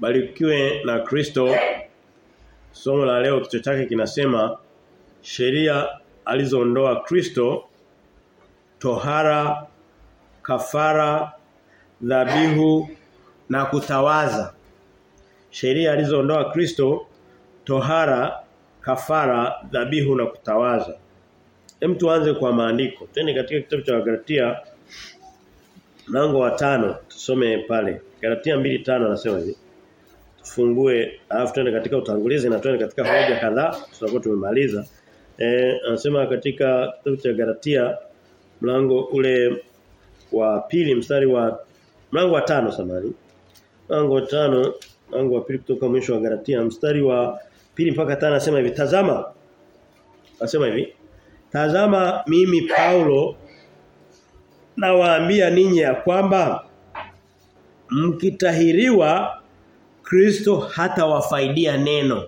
Barikiwe na Kristo. Somo la leo kichwa chake kinasema sheria alizoondoa Kristo tohara kafara dhabihu na kutawaza. Sheria alizoondoa Kristo tohara kafara dhabihu na kutawaza. Hem tuanze kwa maandiko. Twende katika kitabu cha Galatia mlango wa tano tusome pale. Galatia 2:5 anasema hivi. Tufungue alafu tuende katika utangulizi na tuende katika hoja kadhaa tutakuwa tumemaliza. Eh anasema katika kitabu cha Galatia mlango ule wa pili mstari wa mlango wa tano samani. Mlango wa tano mlango wa pili kutoka mwisho wa Galatia mstari wa pili mpaka tano anasema hivi tazama anasema hivi tazama mimi Paulo nawaambia ninyi ya kwamba mkitahiriwa Kristo hata wafaidia neno.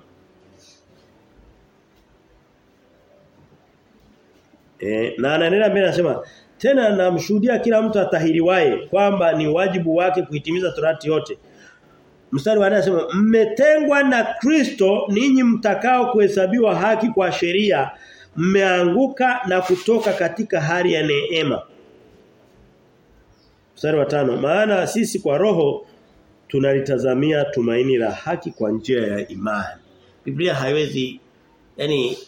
E, na ananena mbele anasema tena namshuhudia kila mtu atahiriwaye kwamba ni wajibu wake kuitimiza torati yote. Mstari wa anasema mmetengwa na Kristo ninyi mtakao kuhesabiwa haki kwa sheria mmeanguka na kutoka katika hali ya neema. Mstari wa tano maana sisi kwa roho tunalitazamia tumaini la haki kwa njia ya imani. Biblia haiwezi yani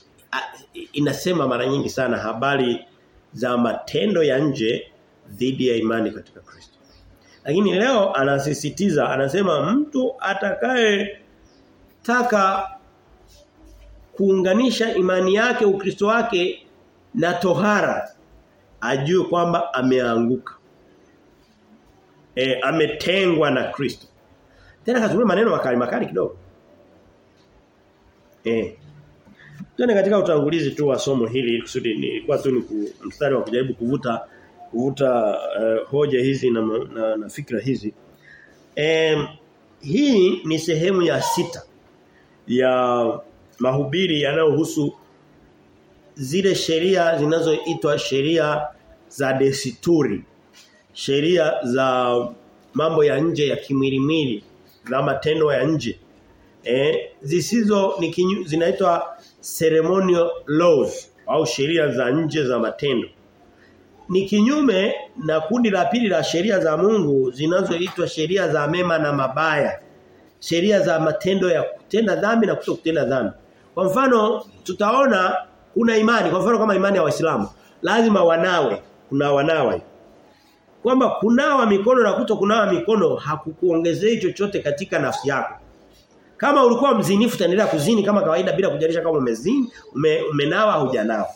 inasema mara nyingi sana habari za matendo ya nje dhidi ya imani katika Kristo. Lakini leo anasisitiza anasema mtu atakaye taka kuunganisha imani yake ukristo wake na tohara ajue kwamba ameanguka. E, ametengwa na Kristo. Tena katumia maneno makali makali kidogo. Eh. Tuende katika utangulizi tu wa somo hili kusudi nilikuwa tu ni mstari wa kujaribu kuvuta kuvuta uh, hoja hizi na, na, na fikra hizi. Eh, hii ni sehemu ya sita ya mahubiri yanayohusu zile sheria zinazoitwa sheria za desituri. Sheria za mambo ya nje ya kimwilimwili na matendo ya nje. Eh, zisizo ni zinaitwa ceremonial laws au sheria za nje za matendo. Ni kinyume na kundi la pili la sheria za Mungu zinazoitwa sheria za mema na mabaya. Sheria za matendo ya kutenda dhambi na kutokutenda dhambi. Kwa mfano tutaona kuna imani, kwa mfano kama imani ya Waislamu, lazima wanawe, kuna wanawe. Kwamba kunawa mikono na kuto kunawa mikono hakukuongezei chochote katika nafsi yako. Kama ulikuwa mzinifu utaendelea kuzini kama kawaida bila kujalisha kama umezini, ume, umenawa hujanawa.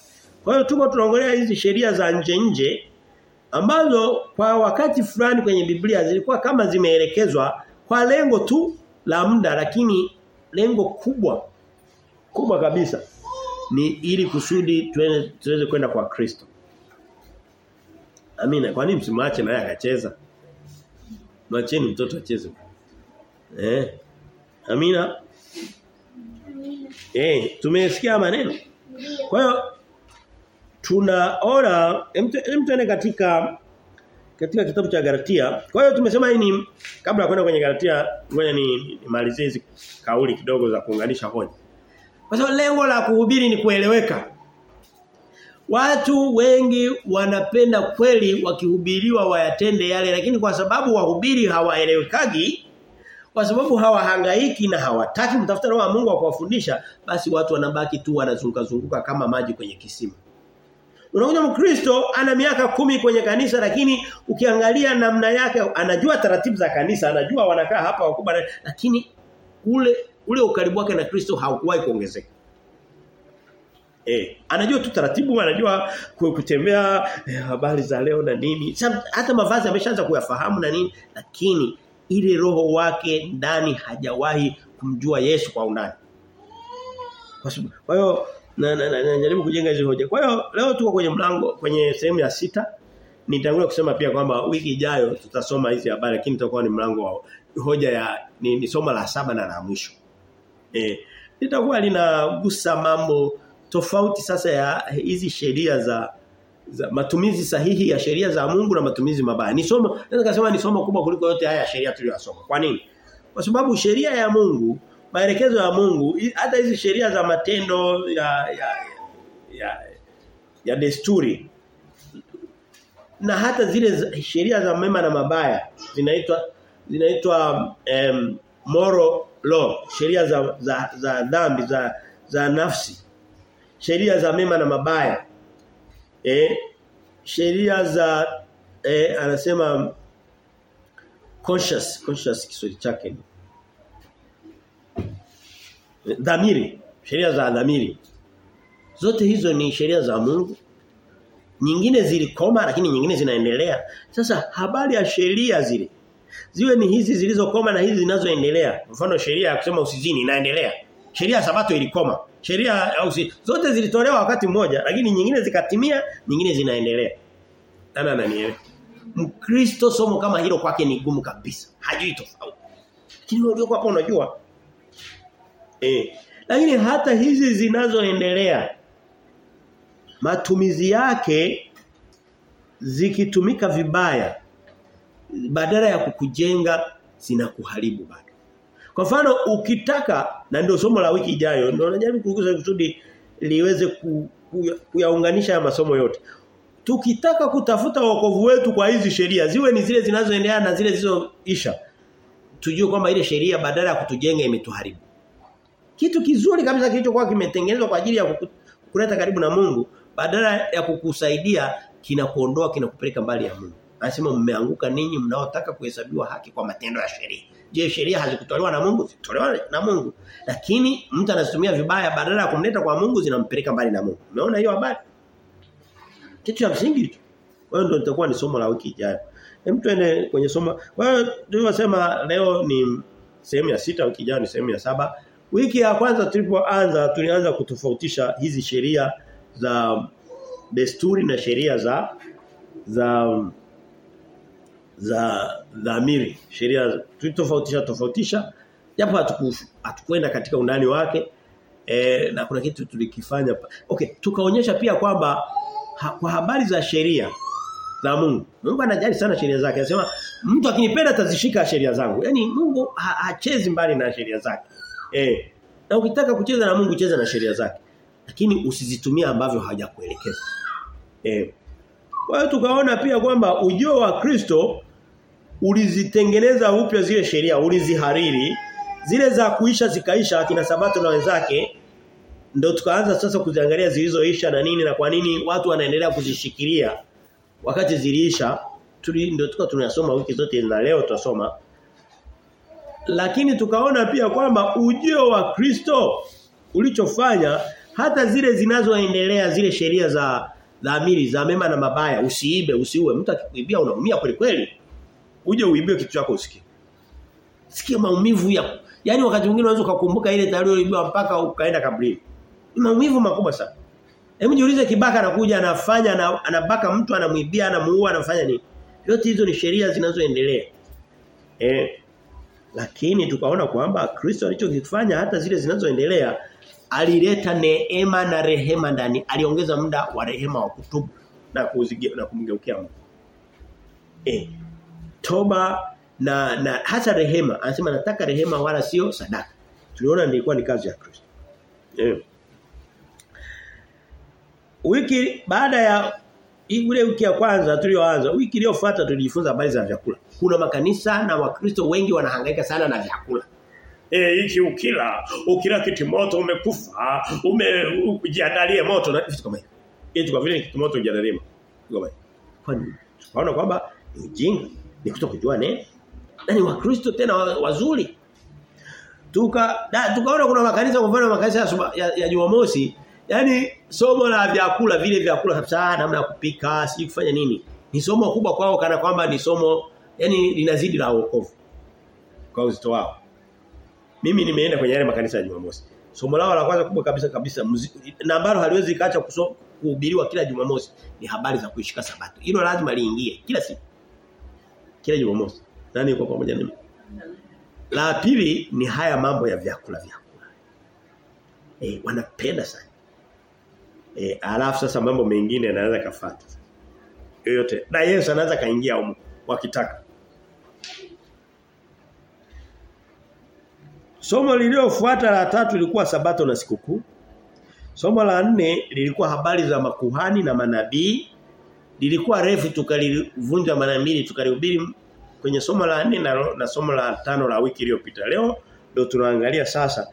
Kwa hiyo tuko tunaongelea hizi sheria za nje nje ambazo kwa wakati fulani kwenye Biblia zilikuwa kama zimeelekezwa kwa lengo tu la muda lakini lengo kubwa kubwa kabisa ni ili kusudi tuweze kwenda kwa Kristo. Amina. Kwa nini msimwache naye akacheza? Mwacheni mtoto acheze. Eh. Amina. Amina. Eh, tumesikia maneno. Kwa hiyo tunaona hem tuende katika katika kitabu cha Galatia. Kwa hiyo tumesema hii ni kabla ya kwenda kwenye Galatia ngoja ni nimalizie hizi kauli kidogo za kuunganisha hoja. Kwa sababu lengo la kuhubiri ni kueleweka. Watu wengi wanapenda kweli wakihubiriwa wayatende yale lakini kwa sababu wahubiri hawaelewekagi kwa sababu hawahangaiki na hawataki mtafuta roho wa Mungu wa basi watu wanabaki tu wanazunguka zunguka kama maji kwenye kisima. Unakuja Mkristo ana miaka kumi kwenye kanisa lakini ukiangalia namna yake anajua taratibu za kanisa, anajua wanakaa hapa wakubwa lakini ule ule ukaribu wake na Kristo haukuwahi kuongezeka. Eh, anajua tu taratibu, anajua kutembea eh, habari za leo na nini. Hata mavazi ameshaanza kuyafahamu na nini, lakini ile roho wake ndani hajawahi kumjua Yesu kwa undani. Kwa hiyo na, na, na, najaribu kujenga hizo hoja. Kwa hiyo leo tuko kwenye mlango kwenye sehemu ya sita. Nitangulia kusema pia kwamba wiki ijayo tutasoma hizi habari lakini itakuwa ni mlango wa hoja ya ni, ni somo la saba na la mwisho. Eh, litakuwa linagusa mambo tofauti sasa ya hizi sheria za za matumizi sahihi ya sheria za Mungu na matumizi mabaya. Ni somo naweza kusema ni somo kubwa kuliko yote haya sheria tuliyosoma. Kwa nini? Kwa sababu sheria ya Mungu, maelekezo ya Mungu, hata hizi sheria za matendo ya ya ya, ya desturi na hata zile sheria za mema na mabaya zinaitwa zinaitwa um, moral law, sheria za za za dhambi za za nafsi. Sheria za mema na mabaya. Eh sheria za eh, anasema conscious conscious Kiswahili chake. Dhamiri sheria za dhamiri. Zote hizo ni sheria za Mungu. Nyingine zilikoma lakini nyingine zinaendelea. Sasa habari ya sheria zile. Ziwe ni hizi zilizokoma na hizi zinazoendelea. Mfano sheria ya kusema usizini inaendelea sheria ya sabato ilikoma. Sheria au zote zilitolewa wakati mmoja lakini nyingine zikatimia nyingine zinaendelea. Nani ananielewa? Mkristo somo kama hilo kwake ni gumu kabisa. Hajui tofauti. Lakini wewe hapo unajua. Eh lakini hata hizi zinazoendelea matumizi yake zikitumika vibaya badala ya kukujenga zinakuharibu bado. Kwa mfano ukitaka na ndio somo la wiki ijayo ndio najaribu kugusa kusudi liweze ku, ku, kuyaunganisha ya masomo yote. Tukitaka kutafuta wokovu wetu kwa hizi sheria ziwe ni zile zinazoendelea na zile zilizoisha. Tujue kwamba ile sheria badala ya kutujenga imetuharibu. Kitu kizuri kabisa kilichokuwa kimetengenezwa kwa ajili ya kuleta karibu na Mungu badala ya kukusaidia kinakuondoa kinakupeleka mbali ya Mungu. Anasema mmeanguka ninyi mnaotaka kuhesabiwa haki kwa matendo ya sheria. Je, sheria hazikutolewa na Mungu? Zitolewa na Mungu. Lakini mtu anazitumia vibaya badala ya kumleta kwa Mungu zinampeleka mbali na Mungu. Umeona hiyo habari? Kitu cha msingi. Kwa hiyo ndio litakuwa ni somo la wiki ijayo. Hem tuende kwenye somo. Hiyo tulivyosema leo ni sehemu ya sita wiki ijayo ni sehemu ya saba. Wiki ya kwanza tulipoanza tulianza kutofautisha hizi sheria za desturi na sheria za za za dhamiri sheria tulitofautisha tofautisha. Japo hatukwenda katika undani wake. E, na kuna kitu tulikifanya okay tukaonyesha pia kwamba ha, kwa habari za sheria za Mungu. Mungu anajali sana sheria zake. Anasema mtu akinipenda atazishika sheria zangu. Yani Mungu hachezi mbali na sheria zake. Eh na ukitaka kucheza na Mungu cheza na sheria zake. Lakini usizitumia ambavyo hajakuelekeza eh kwa hiyo tukaona pia kwamba ujio wa Kristo ulizitengeneza upya zile sheria, ulizihariri, zile za kuisha zikaisha akina Sabato na wenzake ndio tukaanza sasa kuziangalia zilizoisha na nini na kwa nini watu wanaendelea kuzishikilia. Wakati ziliisha tuli ndio tuka tunasoma wiki zote na leo tutasoma lakini tukaona pia kwamba ujio wa Kristo ulichofanya hata zile zinazoendelea zile sheria za dhamiri za mema na mabaya usiibe usiue. Mtu akikuibia unaumia kweli kweli uje uimbie kitu chako usikie. Sikia maumivu ya yani wakati mwingine unaweza kukumbuka ile tarehe uliibiwa mpaka ukaenda kabrini ni maumivu makubwa sana. Hebu jiulize kibaka anakuja anafanya na anabaka mtu anamwibia anamuua anafanya nini? Yote hizo ni sheria zinazoendelea. Eh lakini tukaona kwamba Kristo alichokifanya hata zile zinazoendelea alileta neema na rehema ndani. Aliongeza muda wa rehema wa kutubu na kuzigia na kumgeukia Mungu. Eh toba na na hata rehema anasema nataka rehema wala sio sadaka tuliona nilikuwa ni kazi ya Kristo yeah. wiki baada ya ile wiki ya kwanza tulioanza wiki iliyofuata tulijifunza habari za vyakula kuna makanisa na wakristo wengi wanahangaika sana na vyakula Eh hiki ukila ukila kitimoto umekufa umejiandalie moto na vitu kama hivyo. Eti kwa vile kitimoto ujiandalie moto. Kwa nini? Kwaona kwamba ni ujinga ni kutokujua neno. Na ni wakristo tena wazuri. Tuka da, tukaona kuna makanisa kwa mfano makanisa ya, ya, ya Jumamosi yani somo la vyakula vile vyakula kabisa namna ya kupika sijui kufanya nini ni somo kubwa kwao kana kwamba ni somo yani linazidi la wokovu kwa uzito wao mimi nimeenda kwenye yale makanisa ya Jumamosi. Somo lao la kwanza kubwa kabisa kabisa na ambalo haliwezi kaacha kuhubiriwa kila Jumamosi ni habari za kuishika sabato. Hilo lazima liingie kila siku. Kila Jumamosi. Nani yuko pamoja nami? La pili ni haya mambo ya vyakula vyakula. Eh wanapenda sana. Eh alafu sasa mambo mengine yanaweza kafuata. Yoyote. Na Yesu anaweza kaingia huko wakitaka. Somo lililofuata la tatu lilikuwa sabato na sikukuu. Somo la nne lilikuwa habari za makuhani na manabii. Lilikuwa refu tukalivunja mara mbili tukalihubiri kwenye somo la 4 na, na somo la tano la wiki iliyopita. Leo ndio tunaangalia sasa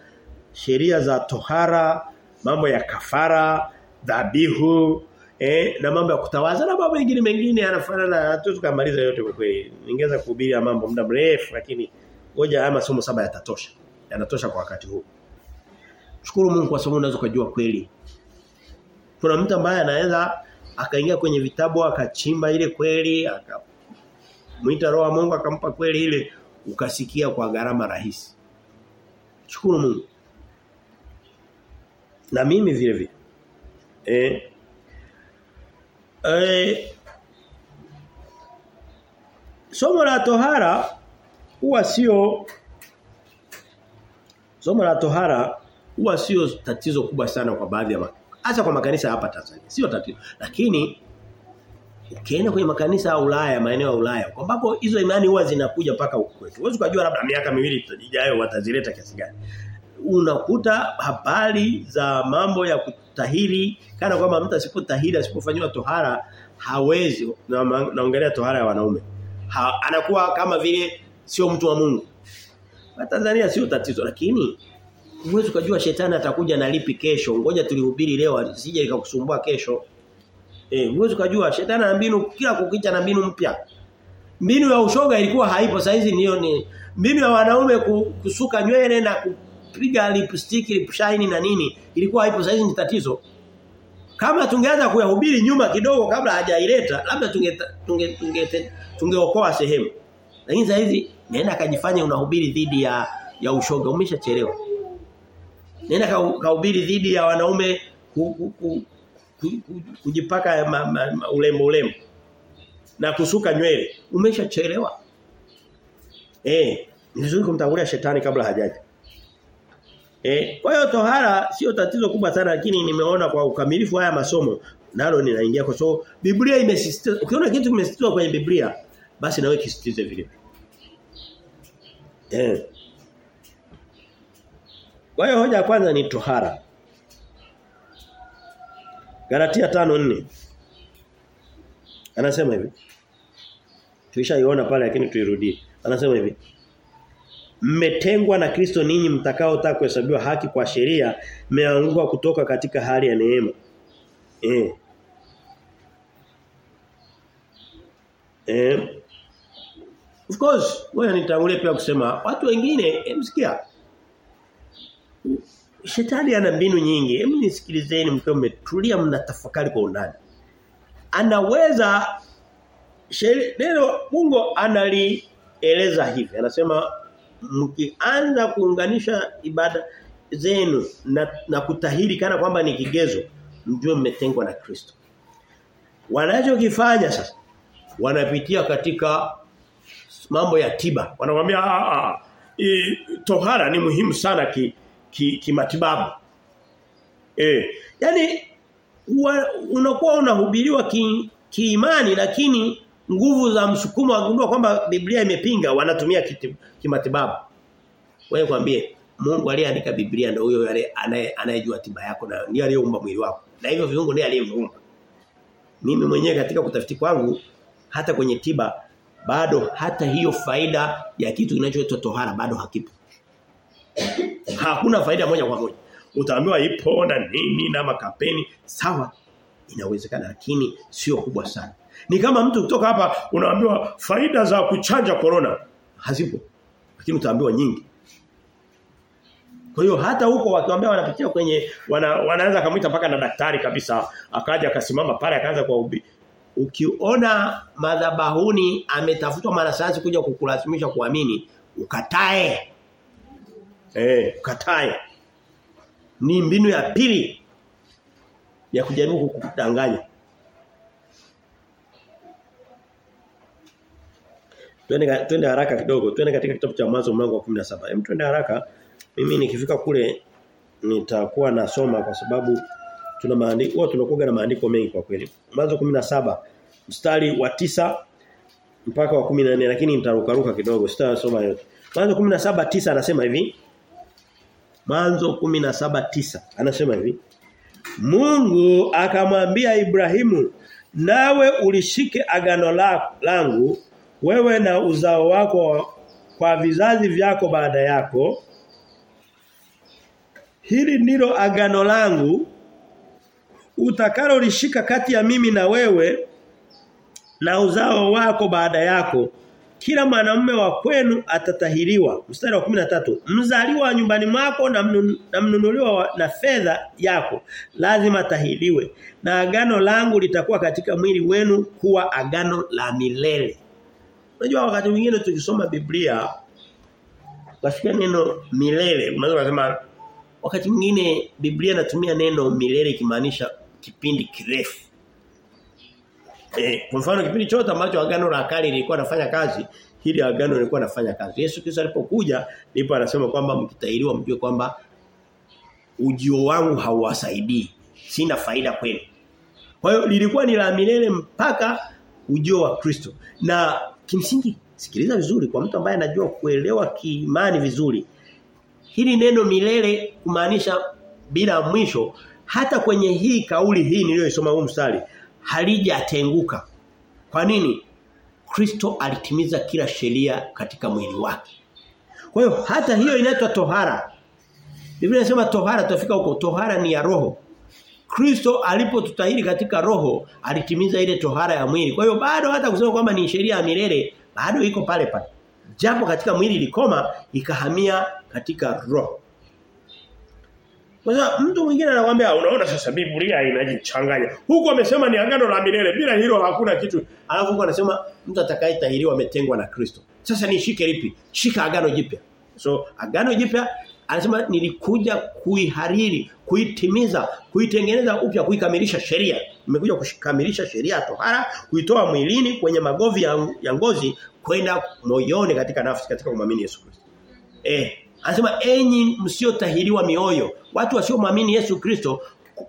sheria za tohara, mambo ya kafara, dhabihu, eh, na mambo ya kutawaza na mambo mengine mengine yanafanana na tukamaliza yote kwa kweli. Ningeweza kuhubiri mambo muda mrefu lakini ngoja haya masomo saba yatatosha. Yanatosha kwa wakati huu. Shukuru Mungu kwa sababu unaweza kujua kweli. Kuna mtu ambaye anaweza akaingia kwenye vitabu akachimba ile kweli akamuita roho Mungu akampa kweli ile ukasikia kwa gharama rahisi. Shukuru Mungu. Na mimi vile vile. Eh Eh, somo la tohara huwa sio somo la tohara huwa sio tatizo kubwa sana kwa baadhi ya hasa kwa makanisa hapa Tanzania. Sio tatizo. Lakini ukienda kwenye makanisa ya Ulaya, maeneo ya Ulaya, ambapo hizo imani huwa zinakuja paka huko kwetu. Huwezi kujua labda miaka miwili ijayo watazileta kiasi gani. Unakuta habari za mambo ya kutahiri kana kwamba mtu asipotahiri asipofanywa tohara hawezi na naongelea tohara ya wanaume. Ha, anakuwa kama vile sio mtu wa Mungu. Tanzania sio tatizo lakini huwezi kujua shetani atakuja na lipi kesho. Ngoja tulihubiri leo sije ikakusumbua kesho. Eh, huwezi kujua shetani ana mbinu kila kukicha na mbinu mpya. Mbinu ya ushoga ilikuwa haipo saizi niyo ni mbinu ya wanaume kusuka nywele na kupiga lipstick, lip shine na nini ilikuwa haipo saizi ni tatizo. Kama tungeanza kuyahubiri nyuma kidogo kabla hajaileta labda tunge tunge tunge tunge sehemu. Lakini saa hizi nenda kajifanya unahubiri dhidi ya ya ushoga umeshachelewa. Nenda kaubiri dhidi ya wanaume ku, ku, ku, ku, ku, kujipaka ma, ma, ma, ulembo ulembo na kusuka nywele umeshachelewa. Eh, ni vizuri kumtangulia shetani kabla hajaja. Eh, kwa hiyo tohara sio tatizo kubwa sana lakini nimeona kwa ukamilifu haya masomo nalo ninaingia kwa sababu Biblia imesisitiza ukiona kitu kimesisitizwa kwenye Biblia basi nawe kisitize vile. Eh. Kwa hiyo hoja ya kwanza ni tohara. Galatia 5:4. Anasema hivi. Tulishaiona pale lakini tuirudie. Anasema hivi. Mmetengwa na Kristo ninyi mtakaotaka kuhesabiwa haki kwa sheria, mmeanguka kutoka katika hali ya neema. Eh. Eh. Of course, wewe nitangulie pia kusema watu wengine msikia. Shetani ana mbinu nyingi. Hebu nisikilizeni mkiwa mmetulia mnatafakari kwa undani. Anaweza neno Mungu analieleza hivi. Anasema mkianza kuunganisha ibada zenu na, na kutahiri kana kwamba ni kigezo mjue mmetengwa na Kristo. Wanachokifanya sasa wanapitia katika mambo ya tiba. Wanamwambia ah tohara ni muhimu sana ki kimatibabu. Ki eh, yani wa, unakuwa unahubiriwa kiimani ki lakini nguvu za msukumo wagundua kwamba Biblia imepinga wanatumia kimatibabu. Wewe kwambie Mungu aliyeandika Biblia ndio huyo yale anayejua tiba yako na ndiye aliyeumba mwili wako. Na hivyo viungo ndiye aliyeviumba. Mimi mwenyewe katika kutafiti kwangu hata kwenye tiba bado hata hiyo faida ya kitu kinachoitwa tohara bado hakipo. Hakuna faida moja kwa moja. Utaambiwa ipo na nini na makapeni sawa inawezekana lakini sio kubwa sana. Ni kama mtu kutoka hapa unaambiwa faida za kuchanja corona hazipo. Lakini utaambiwa nyingi. Kwa hiyo hata huko wakiwaambia wanapitia kwenye wana, wanaanza kumuita mpaka na daktari kabisa akaja akasimama pale akaanza kwa ubi. Ukiona madhabahuni ametafutwa mwanasayansi kuja kukulazimisha kuamini ukatae. Eh, ukatae. Ni mbinu ya pili ya kujaribu kukudanganya. Twende twende haraka kidogo. Twende katika kitabu cha Mwanzo mlango wa 17. Hem twende haraka. Mimi nikifika kule nitakuwa nasoma kwa sababu tuna maandiko huwa tunakuwa na maandiko mengi kwa kweli. Mwanzo 17 mstari wa tisa mpaka wa 14 lakini nitarukaruka kidogo sitasoma yote. Mwanzo 17 tisa anasema hivi. Mwanzo 17:9 anasema hivi. Mungu akamwambia Ibrahimu nawe ulishike agano langu wewe na uzao wako kwa vizazi vyako baada yako. Hili ndilo agano langu utakalolishika kati ya mimi na wewe na uzao wako baada yako kila mwanamume wa kwenu atatahiriwa. Mstari wa 13 mzaliwa nyumbani mwako na, mnun, mnunuliwa na fedha yako lazima tahiriwe na agano langu litakuwa katika mwili wenu kuwa agano la milele. Unajua wakati mwingine tukisoma Biblia wasikia neno milele. Unaweza kusema wakati mwingine Biblia inatumia neno milele ikimaanisha kipindi kirefu Eh, kwa mfano kipindi chote ambacho agano la kale lilikuwa nafanya kazi, hili agano lilikuwa nafanya kazi. Yesu Kristo alipokuja ndipo anasema kwamba mkitahiriwa mjue kwamba ujio wangu hauwasaidii. Sina faida kwenu. Kwa hiyo lilikuwa ni la milele mpaka ujio wa Kristo. Na kimsingi sikiliza vizuri kwa mtu ambaye anajua kuelewa kiimani vizuri. Hili neno milele kumaanisha bila mwisho hata kwenye hii kauli hii niliyoisoma huu mstari halijatenguka. Kwa nini? Kristo alitimiza kila sheria katika mwili wake. Kwa hiyo hata hiyo inaitwa tohara. Biblia inasema tohara tutafika huko. Tohara ni ya roho. Kristo alipotutahiri katika roho alitimiza ile tohara ya mwili. Kwa hiyo bado hata kusema kwamba ni sheria ya milele bado iko pale pale. Japo katika mwili ilikoma ikahamia katika roho. Kwa sababu mtu mwingine anakuambia unaona sasa Biblia inajichanganya. Huko amesema ni agano la milele bila hilo hakuna kitu. Alafu huko anasema mtu atakayetahiriwa ametengwa na Kristo. Sasa nishike lipi? Shika agano jipya. So agano jipya anasema nilikuja kuihariri, kuitimiza, kuitengeneza upya, kuikamilisha sheria. Nimekuja kukamilisha sheria tohara, kuitoa mwilini kwenye magovi ya, ya ngozi kwenda moyoni katika nafsi katika kumwamini Yesu Kristo. Eh, Anasema enyi msiotahiriwa mioyo, watu wasiomwamini Yesu Kristo,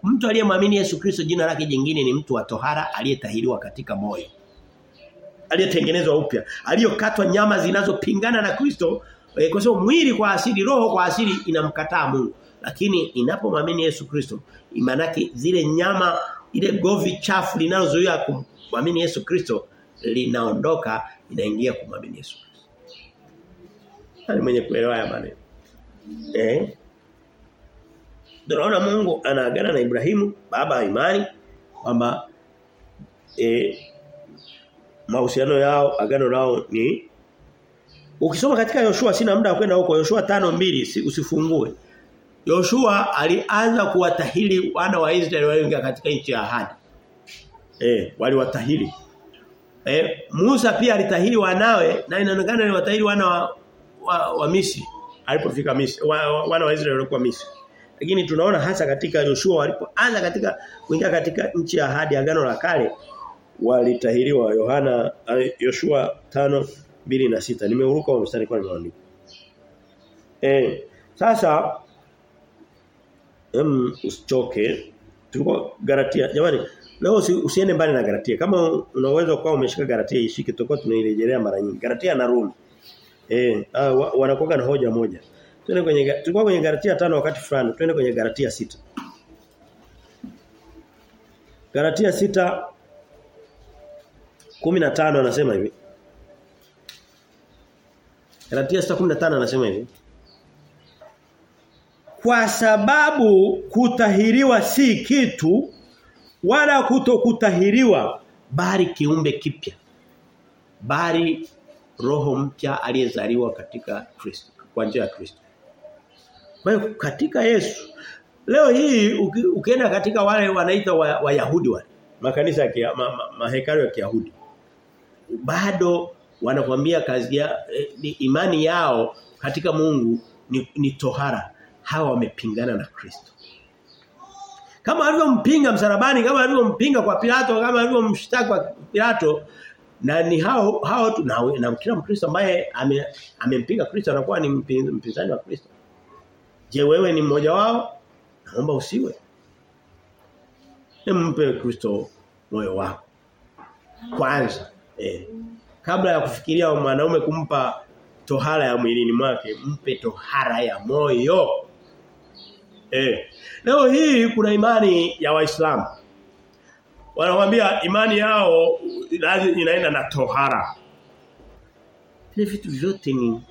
mtu aliyemwamini Yesu Kristo jina lake jingine ni mtu wa tohara aliyetahiriwa katika moyo. Aliyetengenezwa upya, aliyokatwa nyama zinazopingana na Kristo, e, kwa sababu mwili kwa asili, roho kwa asili inamkataa Mungu. Lakini inapomwamini Yesu Kristo, imanake zile nyama ile govi chafu linalozuia kumwamini Yesu Kristo linaondoka inaingia kumwamini Yesu Kristo. Hali mwenye kuelewa haya maneno? Eh? Tunaona Mungu anaagana na Ibrahimu baba imani kwamba eh mahusiano yao agano lao ni Ukisoma katika Yoshua sina muda wa kwenda huko Yoshua 5:2 usifungue. Yoshua alianza kuwatahiri wana wa Israeli walioingia katika nchi ya ahadi. Eh, waliwatahiri. Eh, Musa pia alitahiri wanawe na inaonekana aliwatahiri wana wa, wa, wa Misri alipofika Misri wa, wa, wana wa Israeli walikuwa Misri. Lakini tunaona hasa katika Yoshua walipoanza katika kuingia katika nchi ya ahadi agano la kale walitahiriwa Yohana Yoshua 5:2 na sita Nimeuruka wa mstari kwa nimeandika. Eh, sasa em usichoke. tuko Galatia. Jamani, leo usi, usiende mbali na Galatia. Kama unaweza kwa umeshika Galatia ishike tutakuwa tunairejelea mara nyingi. Galatia na Rumi. Eh, ah, wanakuwa na hoja moja. Twende kwenye tulikuwa kwenye Galatia tano wakati fulani, twende kwenye Galatia sita Galatia sita 15 anasema hivi. Galatia 6:15 anasema hivi. Kwa sababu kutahiriwa si kitu wala kutokutahiriwa bali kiumbe kipya. Bali roho mpya aliyezaliwa katika Kristo, kwa njia ya Kristo. Kwa hiyo katika Yesu leo hii ukienda katika wale wanaita Wayahudi wa wale makanisa ya ma, ma, mahekalu ya Kiyahudi bado wanakuambia kazi ya eh, imani yao katika Mungu ni, ni tohara hawa wamepingana na Kristo kama alivyompinga msalabani kama alivyompinga kwa Pilato kama alivyomshtaki kwa Pilato na ni hao hao tu na, na kila Mkristo ambaye amempinga ame Kristo anakuwa ni mpinzani wa Kristo je wewe ni mmoja wao naomba usiwe mpe Kristo moyo wako kwanza eh kabla ya kufikiria mwanaume kumpa tohara ya mwilini mwake mpe tohara ya moyo Eh. Leo hii kuna imani ya Waislamu. Wanawaambia imani yao inaenda na tohara. Vile vitu vyote ni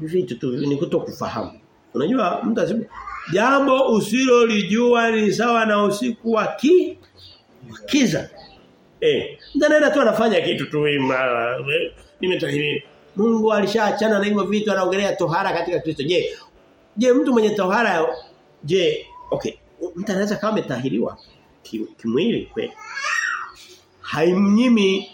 ni vitu tu ni kutokufahamu. Unajua mtu asibu jambo usilolijua ni sawa na usiku wa ki kiza. Eh, mtu anaenda tu anafanya kitu tu mara Nimetahiri. Mungu alishaachana na hivyo vitu anaongelea tohara katika Kristo. Je, je mtu mwenye tohara je, okay, mtu anaweza kama ametahiriwa kimwili kweli. Haimnyimi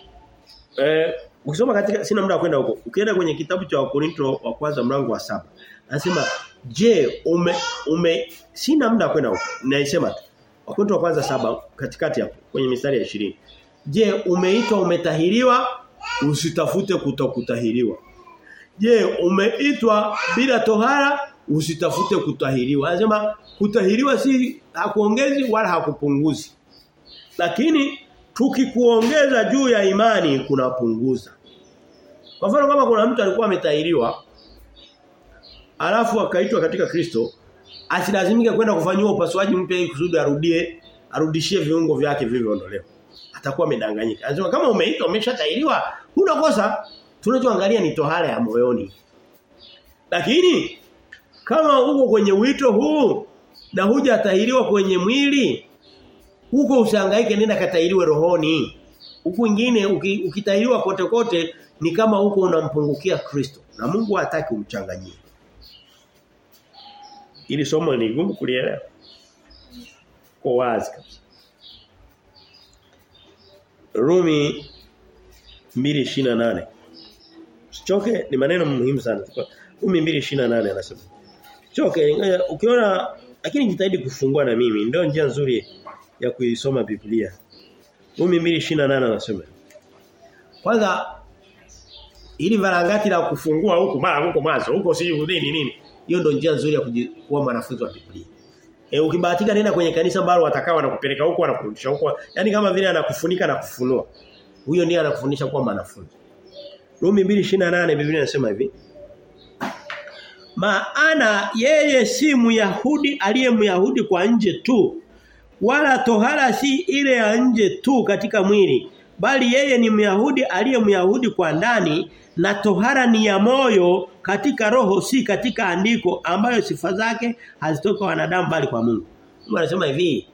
eh ukisoma katika sina muda wa kwenda huko. Ukienda kwenye kitabu cha Wakorinto wa kwanza mlango wa saba Anasema, "Je, ume ume sina muda wa kwenda huko." Naisema tu. Wakorinto wa kwanza saba katikati hapo kwenye mistari ya 20. Je, umeitwa umetahiriwa usitafute kutokutahiriwa. Je, umeitwa bila tohara usitafute kutahiriwa. Anasema kutahiriwa si hakuongezi wala hakupunguzi. Lakini tukikuongeza juu ya imani kunapunguza. Kwa mfano kama kuna mtu alikuwa ametahiriwa alafu akaitwa katika Kristo asilazimike kwenda kufanyiwa upasuaji mpya ili kusudi arudie arudishie viungo vyake vilivyoondolewa. Atakuwa amedanganyika. Anasema kama umeitwa umeshatahiriwa huna kosa tunachoangalia ni tohara ya moyoni. Lakini kama uko kwenye wito huu na hujatahiriwa kwenye mwili huko usihangaike nenda katahiriwe rohoni. Huku wengine ukitahiriwa kote kote ni kama huko unampungukia Kristo na Mungu hataki umchanganyie. Ili somo ni gumu kulielewa. Kwa wazi. Rumi 2:28 Usichoke ni maneno muhimu sana. Rumi 2:28 anasema. Choke ukiona lakini jitahidi kufungua na mimi ndio njia nzuri ya kuisoma Biblia. Rumi 2:28 anasema. Kwanza ili varangati la kufungua huku mara huko mwanzo huko si nini nini. Hiyo ndio njia nzuri ya kuwa mwanafunzi wa Biblia. E, ukibahatika nenda kwenye kanisa ambalo watakao wanakupeleka huko wanakurudisha huko. Yaani kama vile anakufunika na kufunua. Huyo ndiye anakufundisha kuwa mwanafunzi. Rumi 2:28 Biblia inasema hivi. Maana yeye si Myahudi aliye Myahudi kwa nje tu wala tohara si ile ya nje tu katika mwili bali yeye ni Myahudi aliye Myahudi kwa ndani na tohara ni ya moyo katika roho si katika andiko ambayo sifa zake hazitoka wanadamu bali kwa Mungu. Mungu anasema hivi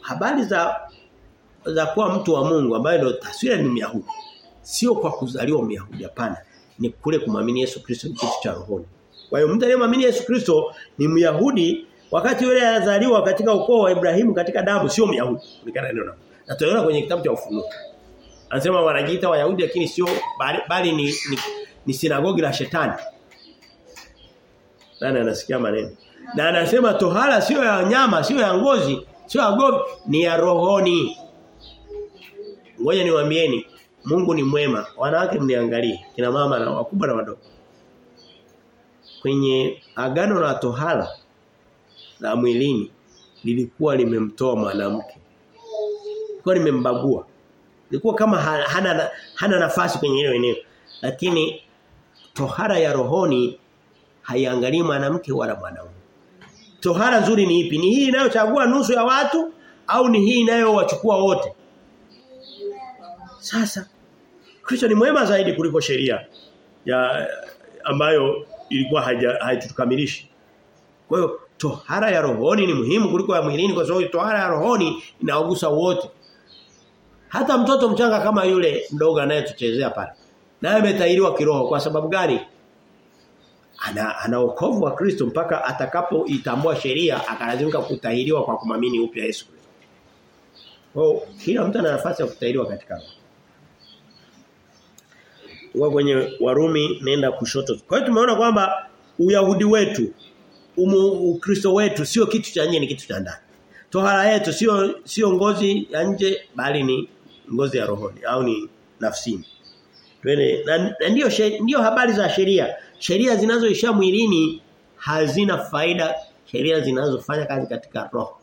habari za za kuwa mtu wa Mungu ambayo ndio taswira ni Myahudi sio kwa kuzaliwa Myahudi hapana ni kule kumwamini Yesu Kristo ni kitu cha rohoni. Kwa hiyo mtu aliyemwamini Yesu Kristo ni Myahudi wakati yule anazaliwa katika ukoo wa Ibrahimu katika damu sio Myahudi Nikana neno. Na tunaona kwenye kitabu cha Ufunuo. Anasema wanajiita Wayahudi lakini sio bali, bali ni, ni ni sinagogi la shetani. Nani anasikia maneno? Na anasema tohara sio ya nyama, sio ya ngozi, sio ya gobi, ni ya rohoni. Ngoja niwaambieni, Mungu ni mwema. Wanawake mniangalie, kina mama na wakubwa na wadogo. Kwenye agano la tohala la mwilini lilikuwa limemtoa mwanamke. Lilikuwa limembagua. ilikuwa kama hana hana nafasi kwenye hilo eneo. Lakini tohara ya rohoni haiangalii mwanamke wala mwanaume. Tohara nzuri ni ipi? Ni hii inayochagua nusu ya watu au ni hii inayowachukua wote? Sasa Kristo ni mwema zaidi kuliko sheria ya ambayo ilikuwa haitukamilishi. Kwa hiyo tohara ya rohoni ni muhimu kuliko ya mwilini kwa sababu tohara ya rohoni inawagusa wote. Hata mtoto mchanga kama yule mdogo anayetuchezea pale. Naye ametahiriwa kiroho kwa sababu gani? Ana ana wokovu wa Kristo mpaka atakapoitambua sheria akalazimika kutahiriwa kwa kumamini upya Yesu Kristo. Kwa kila mtu ana nafasi ya kutahiriwa katika roho. Kwa kwenye Warumi nenda kushoto. Kwa hiyo tumeona kwamba Uyahudi wetu, umu, Ukristo wetu sio kitu cha nje ni kitu cha ndani. Tohara yetu sio sio ngozi ya nje bali ni ngozi ya rohoni au ni nafsini. Twende na, na ndio ndio habari za sheria. Sheria zinazoisha mwilini hazina faida, sheria zinazofanya kazi katika roho.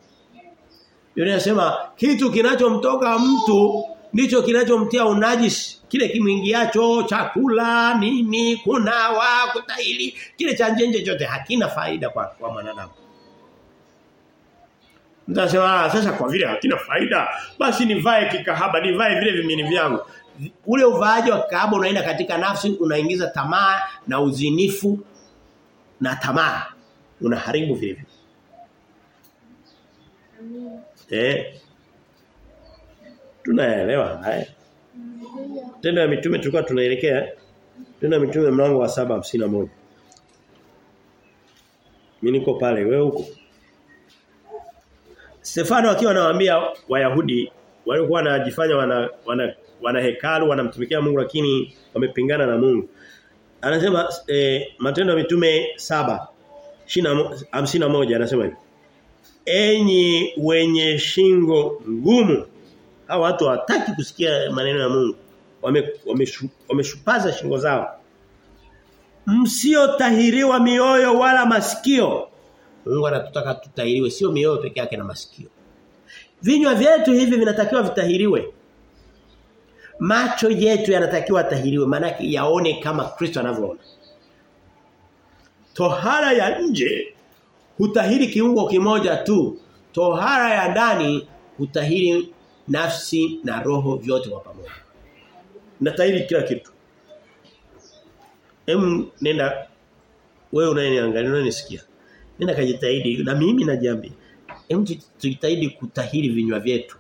Biblia inasema kitu kinachomtoka mtu ndicho kinachomtia unajisi. Kile kimwingiacho chakula nini kuna wa kutahili kile cha njenje chote hakina faida kwa kwa mwanadamu. Mtasema sasa kwa vile hakina faida basi nivae kikahaba nivae vile vimini vyangu. Ule uvaaji wa kikahaba unaenda katika nafsi unaingiza tamaa na uzinifu na tamaa. Unaharibu vile vile. Eh. Tunaelewa haya. Tendo ya mitume tulikuwa tunaelekea Tendo ya mitume mlango wa 751. Mimi niko pale wewe huko. Stefano akiwa anawaambia Wayahudi walikuwa wanajifanya wana wana, wana hekalu wanamtumikia Mungu lakini wamepingana na Mungu. Anasema eh, matendo ya mitume saba hamsini moja anasema hivi. Enyi wenye shingo ngumu. Hao watu hawataki kusikia maneno ya Mungu. Wameshupaza wame shingo zao. Msiotahiriwa mioyo wala masikio. Mungu anatutaka tutahiriwe sio mioyo peke yake na masikio. Vinywa vyetu hivi vinatakiwa vitahiriwe. Macho yetu yanatakiwa tahiriwe maana yaone kama Kristo anavyoona. Tohara ya nje hutahiri kiungo kimoja tu. Tohara ya ndani hutahiri nafsi na roho vyote kwa pamoja. Natahiri kila kitu. Hem nenda wewe unayeniangalia unanisikia. Nenda kajitahidi na mimi najiambia. Hem tujitahidi kutahiri vinywa vyetu.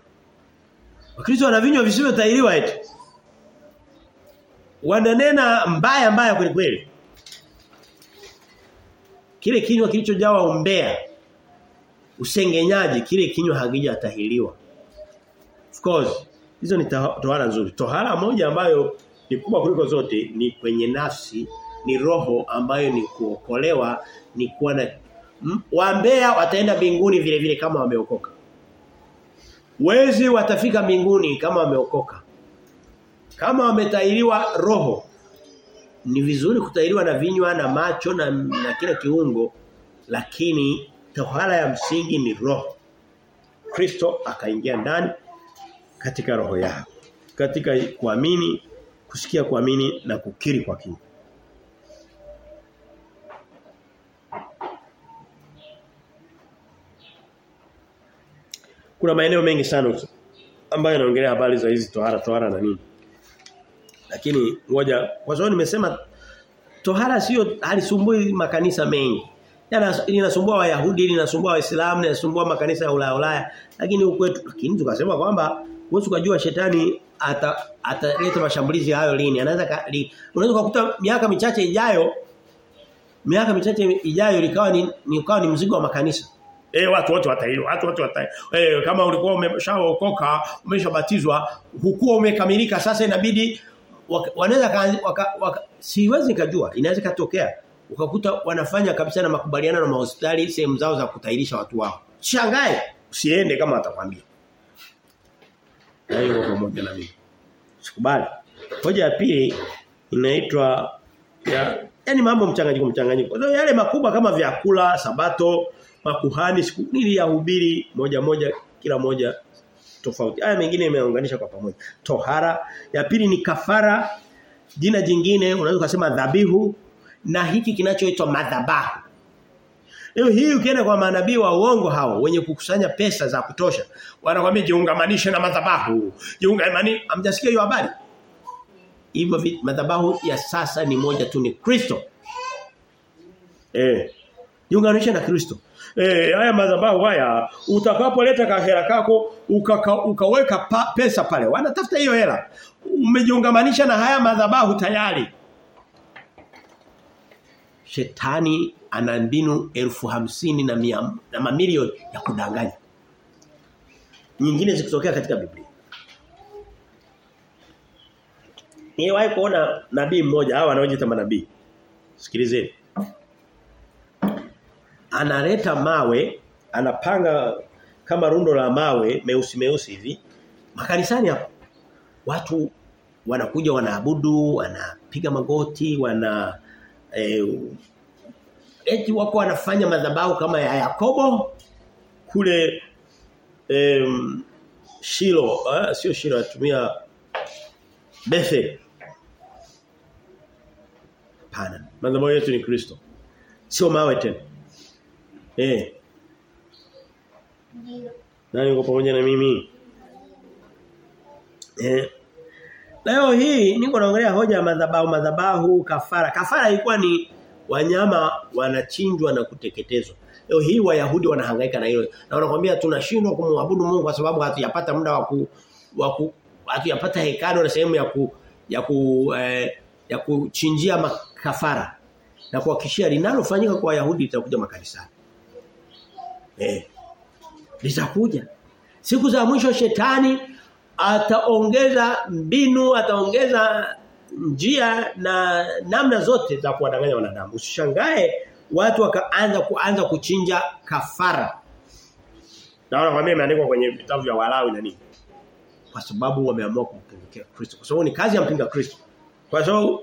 Wakristo wana vinywa visivyotahiriwa eti. Wananena mbaya mbaya kweli kweli. Kile kinywa kilichojawa umbea usengenyaji kile kinywa hakijatahiriwa. Of course hizo ni tohara nzuri. Tohara moja ambayo ni kubwa kuliko zote ni kwenye nafsi, ni roho ambayo ni kuokolewa, ni kuwa na wambea wataenda mbinguni vile vile kama wameokoka. Wezi watafika mbinguni kama wameokoka. Kama wametahiriwa roho ni vizuri kutahiriwa na vinywa na macho na, na kila kiungo lakini tohara ya msingi ni roho. Kristo akaingia ndani katika roho yao. Katika kuamini, kusikia kuamini na kukiri kwa kinywa. Kuna maeneo mengi sana ambayo yanaongelea habari za hizi tohara tohara na nini. Lakini ngoja kwa sababu nimesema tohara sio halisumbui makanisa mengi. Linasumbua Wayahudi, linasumbua Waislamu, linasumbua makanisa ya Ulaya Ulaya. Lakini huko kwetu lakini tukasema kwamba wewe kujua shetani ataleta ata mashambulizi hayo lini. Anaweza li, unaweza kukuta miaka michache ijayo miaka michache ijayo likawa ni nikawa ni mzigo wa makanisa. Eh watu wote watahiriwa, watu wote watahiriwa. Eh kama ulikuwa umeshaokoka, umeshabatizwa, hukuwa umekamilika sasa inabidi wanaweza siwezi kujua, inaweza katokea ukakuta wanafanya kabisa na makubaliano na mahospitali sehemu zao za kutairisha watu wao shangae usiende kama atakwambia hiyo pamoja na mimi sikubali hoja ya pili inaitwa ya yani mambo mchanganyiko mchanganyiko ndio yale makubwa kama vyakula sabato makuhani siku nili ya hubiri moja moja kila moja tofauti. Haya mengine yameunganisha kwa pamoja. Tohara, ya pili ni kafara, jina jingine unaweza kusema dhabihu na hiki kinachoitwa madhabahu. Leo hii ukienda kwa manabii wa uongo hao wenye kukusanya pesa za kutosha, wanakuambia jiungamanishe na madhabahu. Jiungamani, amjasikia hiyo habari? Hivyo madhabahu ya sasa ni moja tu ni Kristo. Eh. Jiunganishe na Kristo. Eh haya madhabahu haya utakapoleta kahera kako ukaka, ukaweka pa, pesa pale. Wanatafuta hiyo hela. Umejiungamanisha na haya madhabahu tayari. Shetani ana mbinu elfu hamsini na, mia, na mamilioni ya kudanganya. Nyingine zikitokea katika Biblia. Niwahi kuona nabii mmoja hawa wanaojiita manabii. Sikilizeni analeta mawe, anapanga kama rundo la mawe meusi meusi hivi makanisani hapo. Watu wanakuja wanaabudu, wanapiga magoti, wana eh, eti wako wanafanya madhabahu kama ya Yakobo kule em, Shilo, eh, sio Shilo atumia Bethel. Pana. Madhabahu yetu ni Kristo. Sio mawe tena. Eh. Nani uko pamoja na mimi? Eh. Leo hii niko naongelea hoja ya madhabahu, madhabahu, kafara. Kafara ilikuwa ni wanyama wanachinjwa na kuteketezwa. Leo hii Wayahudi wanahangaika na hilo. Na wanakuambia tunashindwa kumwabudu Mungu kwa sababu hatujapata muda wa ku wa hatujapata hekalu na sehemu ya ku ya ku eh, ya kuchinjia makafara. Na kuhakikishia linalofanyika kwa Wayahudi litakuja makanisani. Eh. Litakuja. Siku za mwisho shetani ataongeza mbinu, ataongeza njia na namna zote za kuwadanganya wanadamu. Usishangae watu wakaanza kuanza kuchinja kafara. Naona kwa mimi imeandikwa kwenye vitabu vya Walawi na nini? Kwa sababu wameamua kumpinga Kristo. Kwa sababu ni kazi ya mpinga Kristo. Kwa sababu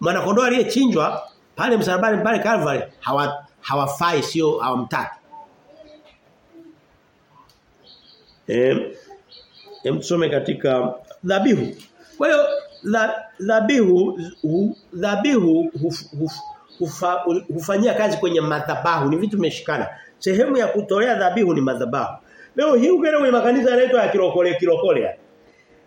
mwana kondoo aliyechinjwa pale msalabani pale Calvary hawa hawafai sio hawamtaki. Eh Hem tusome katika dhabihu. Kwa hiyo dhabihu dhabihu hufanyia kazi kwenye madhabahu ni vitu vimeshikana. Sehemu ya kutolea dhabihu ni madhabahu. Leo hii ukienda kwenye makanisa yanaitwa ya kirokole kirokole.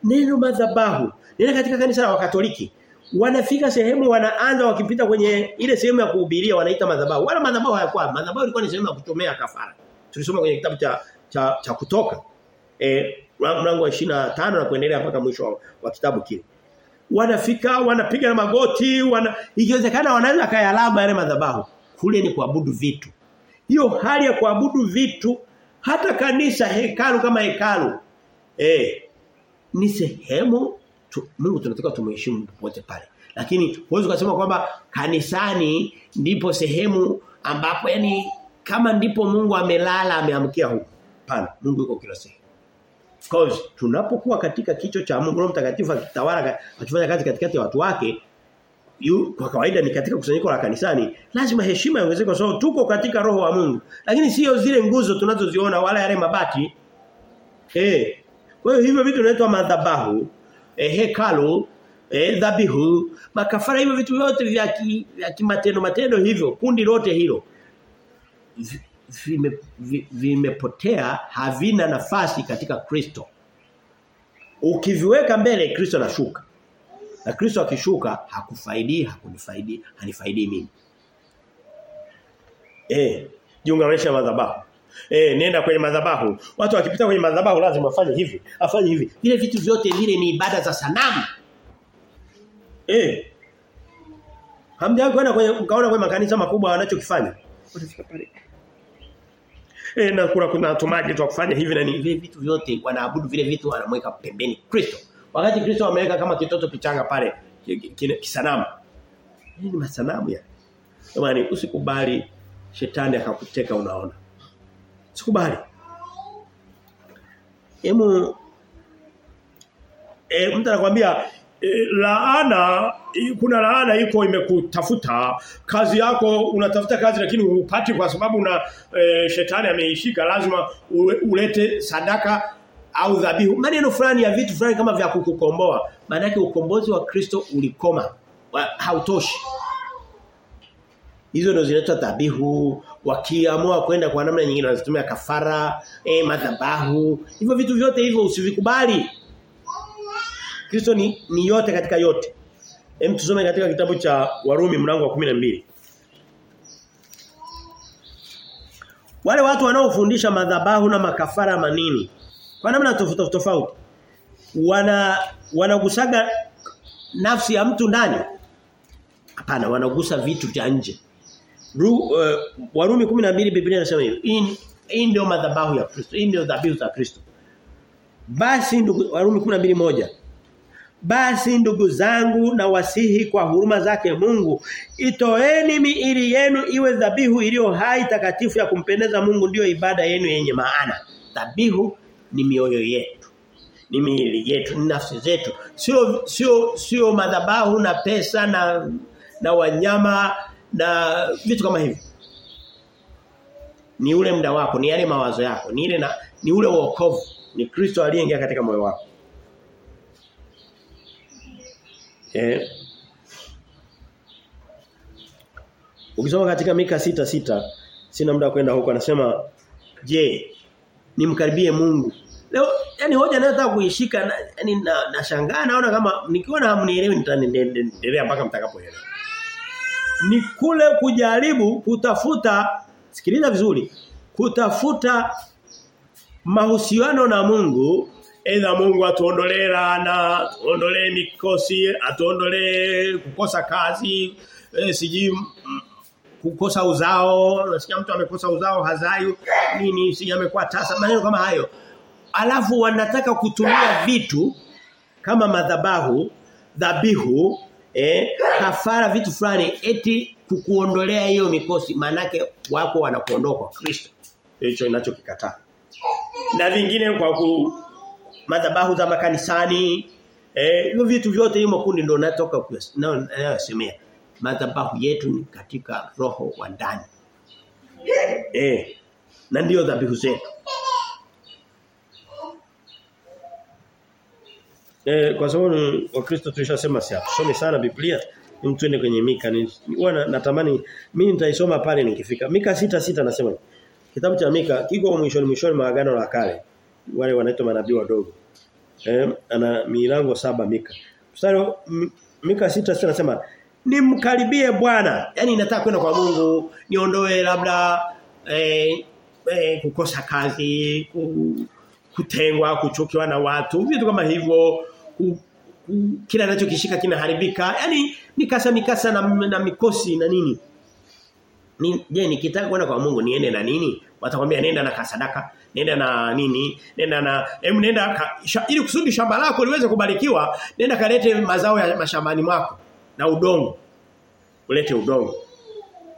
Neno madhabahu. nene katika kanisa la Wakatoliki. Wanafika sehemu wanaanza wakipita kwenye ile sehemu ya kuhubiria wanaita madhabahu. Wala madhabahu hayakuwa. Madhabahu ilikuwa ni sehemu ya kuchomea kafara. Tulisoma kwenye kitabu cha cha, cha kutoka. Eh mlango wa 25 na kuendelea mpaka mwisho wa, wa kitabu kile. Wanafika wanapiga na magoti, wana ikiwezekana wanaweza kayalamba yale madhabahu. Kule ni kuabudu vitu. Hiyo hali ya kuabudu vitu hata kanisa hekalu kama hekalu eh ni sehemu tu, Mungu tunataka tumheshimu popote pale. Lakini huwezi kusema kwamba kanisani ndipo sehemu ambapo yani kama ndipo Mungu amelala ameamkia huko. pana Mungu yuko kila sehemu. Cause tunapokuwa katika kicho cha Mungu Roho Mtakatifu akitawala akifanya kazi katikati ya watu wake yu, kwa kawaida ni katika kusanyiko la kanisani lazima heshima iongezeke kwa sababu tuko katika roho wa Mungu. Lakini sio zile nguzo tunazoziona wala yale mabati. Eh kwa hiyo hivyo vitu vinaitwa madhabahu eh, hekalu eh, dhabihu makafara hivyo vitu vyote vya ki, vya kimatendo matendo hivyo kundi lote hilo vimepotea havina nafasi katika Kristo. Ukiviweka mbele Kristo anashuka. Na Kristo akishuka hakufaidi, hakunifaidi, hanifaidi mimi. Eh, jiunganisha madhabahu. Eh, nenda kwenye madhabahu. Watu wakipita kwenye madhabahu lazima afanye hivi, afanye hivi. Vile vitu vyote vile ni ibada za sanamu. Eh. Hamjawahi kwenda kwenye mkaona kwenye makanisa makubwa wanachokifanya? Utafika pale e, na kuna kuna tumaji tu kufanya hivi na ni vile vitu vyote wanaabudu vile vitu wanamweka pembeni Kristo. Wakati Kristo ameweka kama kitoto kichanga pale kisanamu. Hii ni masanamu ya. Jamani usikubali shetani akakuteka unaona. Usikubali. Hemu e, mtu anakuambia e, laana kuna laana iko imekutafuta. Kazi yako unatafuta kazi lakini hupati kwa sababu una e, shetani ameishika. Lazima ulete sadaka au dhabihu. Maneno fulani ya vitu fulani kama vya kukukomboa. Maana yake ukombozi wa Kristo ulikoma. Hautoshi. Hizo ndio zinaitwa dhabihu. Wakiamua kwenda kwa namna nyingine wanazitumia kafara eh madhabahu. Hivyo vitu vyote hivyo usivikubali. Kristo ni, ni yote katika yote. Hem tusome katika kitabu cha Warumi mlango wa 12. Wale watu wanaofundisha madhabahu na makafara manini kwa namna tofauti tofauti wana wanagusaga nafsi ya mtu ndani. Hapana, wanagusa vitu vya nje. Uh, Warumi 12 Biblia inasema hivi. Hii ndio madhabahu ya Kristo. Hii ndio dhabihu za Kristo. Basi ndugu Warumi 12:1 basi ndugu zangu na wasihi kwa huruma zake Mungu itoeni miili yenu iwe dhabihu iliyo hai takatifu ya kumpendeza Mungu ndiyo ibada yenu yenye maana. Dhabihu ni mioyo yetu ni miili yetu ni nafsi zetu. Sio sio sio madhabahu na pesa na na wanyama na vitu kama hivi. Ni ule muda wako ni yale mawazo yako ni ile na ni ule wokovu. Ni Kristo aliyeingia katika moyo wako. Eh. Ukisoma katika Mika sita sita sina muda kwenda huko anasema je nimkaribie Mungu. Leo yani hoja ninayotaka kuishika yani na nashangaa naona kama nikiona hamnielewi nitaendelea mpaka mtakapoelewa. Ni kule kujaribu kutafuta sikiliza vizuri kutafuta mahusiano na Mungu Aidha Mungu atuondolee laana, atuondolee mikosi, atuondolee kukosa kazi, e, siji kukosa uzao, nasikia mtu amekosa uzao hazayu, nini, siji amekuwa tasa, maneno kama hayo. Alafu wanataka kutumia vitu kama madhabahu, dhabihu, eh, kafara vitu fulani eti kukuondolea hiyo mikosi, manake wako wanakuondoa kwa Kristo. Hicho inachokikataa. Na vingine kwa ku madhabahu za makanisani eh hivyo vitu vyote hiyo makundi ndio natoka kuyasemea madhabahu yetu ni katika roho wa ndani. Eh na ndio dhabihu zetu. Eh kwa sababu wakristo tulishasema si tusome sana Biblia ni twende kwenye Mika ni huwa natamani mimi nitaisoma pale nikifika. Mika sita sita nasema. Kitabu cha Mika kiko mwishoni mwishoni maagano la kale wale wanaitwa manabii wadogo. Eh ana milango saba Mika. Mstari Mika sita sita nasema nimkaribie Bwana. Yaani nataka kwenda kwa Mungu niondoe labda eh, eh, kukosa kazi kutengwa kuchukiwa na watu vitu kama hivyo kila nacho kila anachokishika kinaharibika. Yaani mikasa mikasa na, na mikosi na nini. Ni je nikitaka kwenda kwa Mungu niende na nini watakwambia nenda na kasadaka nenda na nini nenda na em nenda ka, ili kusudi shamba lako liweze kubarikiwa nenda kalete mazao ya mashambani mwako na udongo ulete udongo.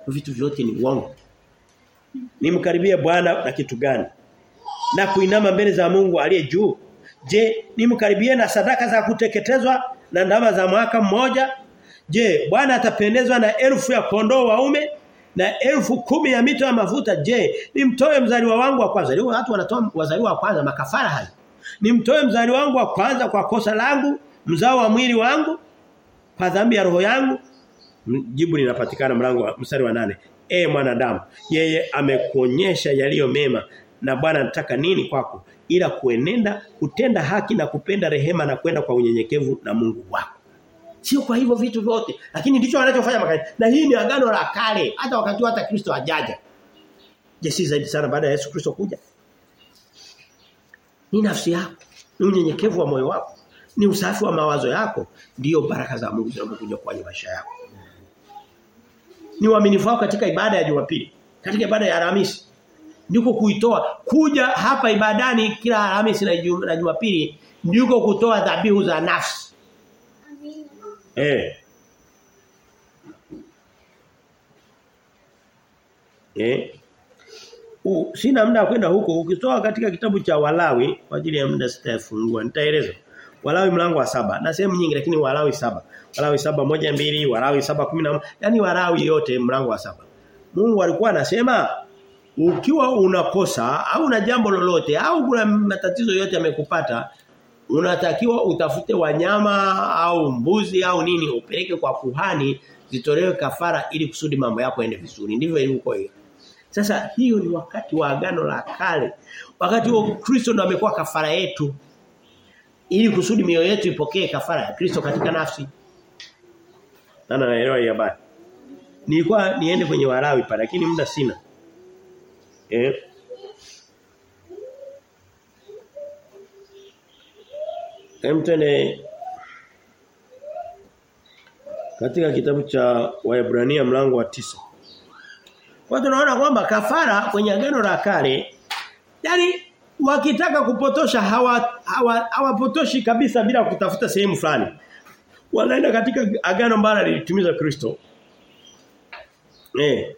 Vitu vyote ni uongo. Nimkaribia Bwana na kitu gani? Na kuinama mbele za Mungu aliye juu. Je nimkaribie na sadaka za kuteketezwa na ndama za mwaka mmoja? Je Bwana atapendezwa na elfu ya kondoo waume na elfu kumi ya mito ya mafuta. Je nimtoe mzaliwa wangu wa kwanza? Leo watu wanatoa wazaliwa wa kwanza makafara haya nimtoe mzaliwa wangu wa kwanza kwa kosa langu mzao wa mwili wangu kwa dhambi ya roho yangu? Jibu linapatikana mlango wa mstari wa nane. E mwanadamu yeye amekuonyesha yaliyo mema na Bwana anataka nini kwako? Ila kuenenda kutenda haki na kupenda rehema na kwenda kwa unyenyekevu na Mungu wako Sio kwa hivyo vitu vyote, lakini ndicho wanachofanya makanisa. Na hii ni agano la kale, hata wakati hata Kristo hajaja. Je, si zaidi sana baada ya Yesu Kristo kuja? Ni nafsi yako, ni unyenyekevu wa moyo wako, ni usafi wa mawazo yako, ndiyo baraka za Mungu zinazokuja kwa maisha yako. Ni uaminifu wako katika ibada ya Jumapili, katika ibada ya Alhamisi. Ndiko kuitoa kuja hapa ibadani kila Alhamisi na Jumapili ndiko kutoa dhabihu za nafsi. Eh. Eh. U, sina muda kwenda huko ukitoa katika kitabu cha Walawi kwa ajili ya muda sitafungua nitaeleza. Walawi mlango wa saba na sehemu nyingi lakini Walawi saba. Walawi saba moja mbili, Walawi saba kumi na yani Walawi yote mlango wa saba. Mungu alikuwa anasema ukiwa unakosa au una jambo lolote au kuna matatizo yote yamekupata unatakiwa utafute wanyama au mbuzi au nini upeleke kwa kuhani zitolewe kafara ili kusudi mambo yako yaende vizuri. Ndivyo ilivyokuwa hiyo. Sasa hiyo ni wakati wa agano la kale. Wakati huo Kristo ndo amekuwa kafara yetu ili kusudi mioyo yetu ipokee kafara ya Kristo katika nafsi. Nana naelewa hiyo habari? Nilikuwa niende kwenye warawi pa lakini muda sina. Eh Hem tene katika kitabu cha Waebrania mlango wa tisa. Kwa tunaona kwamba kafara kwenye agano la kale yani wakitaka kupotosha hawa hawapotoshi hawa kabisa bila kutafuta sehemu fulani. Wanaenda katika agano ambalo lilitimiza Kristo. Eh.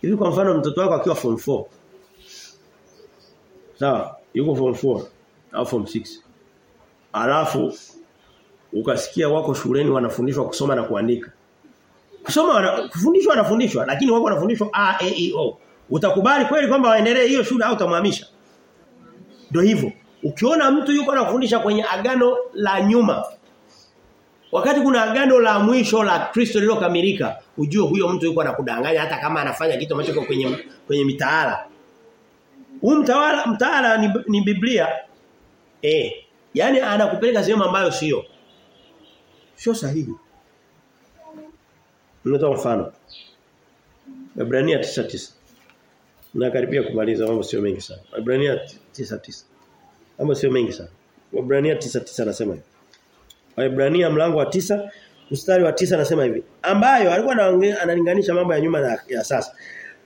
Hivi kwa mfano mtoto wako akiwa form 4 Sawa, yuko form 4 au form 6. Alafu ukasikia wako shuleni wanafundishwa kusoma na kuandika. Kusoma wana, kufundishwa wanafundishwa lakini wako wanafundishwa a e i o. Utakubali kweli kwamba waendelee hiyo shule au utamhamisha? Ndio hivyo. Ukiona mtu yuko anafundisha kwenye agano la nyuma Wakati kuna agano la mwisho la Kristo lililokamilika, ujue huyo mtu yuko anakudanganya hata kama anafanya kitu ambacho kwenye kwenye mitaala. Huu mtawala mtaala ni, ni Biblia. Eh. Yaani anakupeleka sehemu ambayo sio. Sio sahihi. Nimetoa mfano. Ibrania 9:9. Na karibia kumaliza mambo sio mengi sana. Ibrania 9:9. Mambo sio mengi sana. Ibrania 9:9 anasema hivi. Waebrania mlango wa tisa mstari wa tisa anasema hivi ambayo alikuwa analinganisha mambo ya nyuma na ya sasa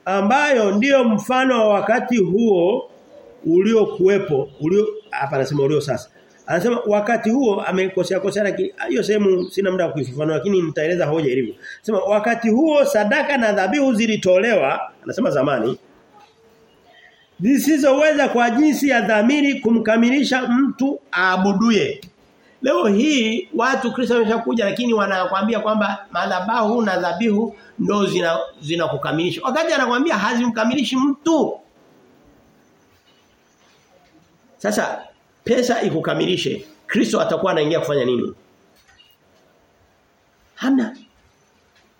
ambayo ndiyo mfano wa wakati huo uliokuwepo ulio hapa anasema ulio sasa. Anasema wakati huo amekosea kosea lakini hiyo sehemu sina muda wa kuifafanua lakini nitaeleza hoja ilivyo. Anasema wakati huo sadaka na dhabihu zilitolewa anasema zamani zisizoweza kwa jinsi ya dhamiri kumkamilisha mtu aabuduye Leo hii watu Kristo ameshakuja lakini wanakuambia kwamba madhabahu na dhabihu ndo zina zinakukamilisha. Wakati anakuambia hazimkamilishi mtu. Sasa pesa ikukamilishe, Kristo atakuwa anaingia kufanya nini? Hana.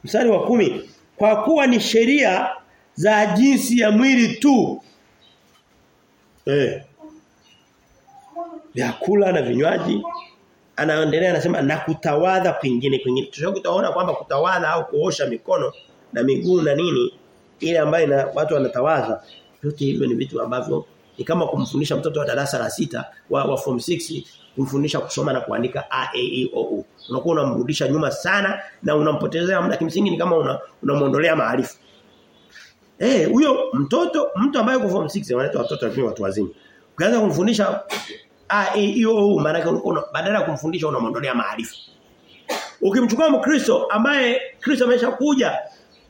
Mstari wa kumi Kwa kuwa ni sheria za jinsi ya mwili tu. Eh. Vyakula na vinywaji anaendelea anasema na kutawadha kwingine kwingine. kutaona kwamba kutawadha au kuosha mikono na miguu na nini ile ambayo na watu wanatawadha yote hivyo ni vitu ambavyo ni kama kumfundisha mtoto wa darasa la sita wa, wa form 6 kumfundisha kusoma na kuandika a e i o u. Unakuwa unamrudisha nyuma sana na unampotezea muda kimsingi ni kama unamuondolea una maarifa. Eh huyo mtoto mtu ambaye kwa form 6 wanaita watoto lakini watu wazima. Ukianza kumfundisha Ah u maana badala ya kumfundisha unamwondolea maarifa. Ukimchukua Mkristo ambaye Kristo ameshakuja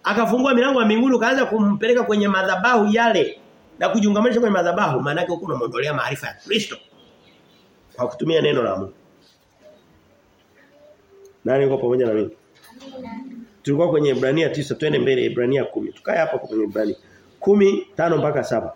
akafungua milango ya mbinguni ukaanza kumpeleka kwenye madhabahu yale na kujiungamanisha kwenye madhabahu maana yake unamwondolea maarifa ya Kristo kwa kutumia neno la Mungu. Nani yuko pamoja na mimi? Tulikuwa kwenye Ibrania 9 twende mbele Ibrania 10. Tukae hapa kwenye Ibrania 10 5 mpaka 7.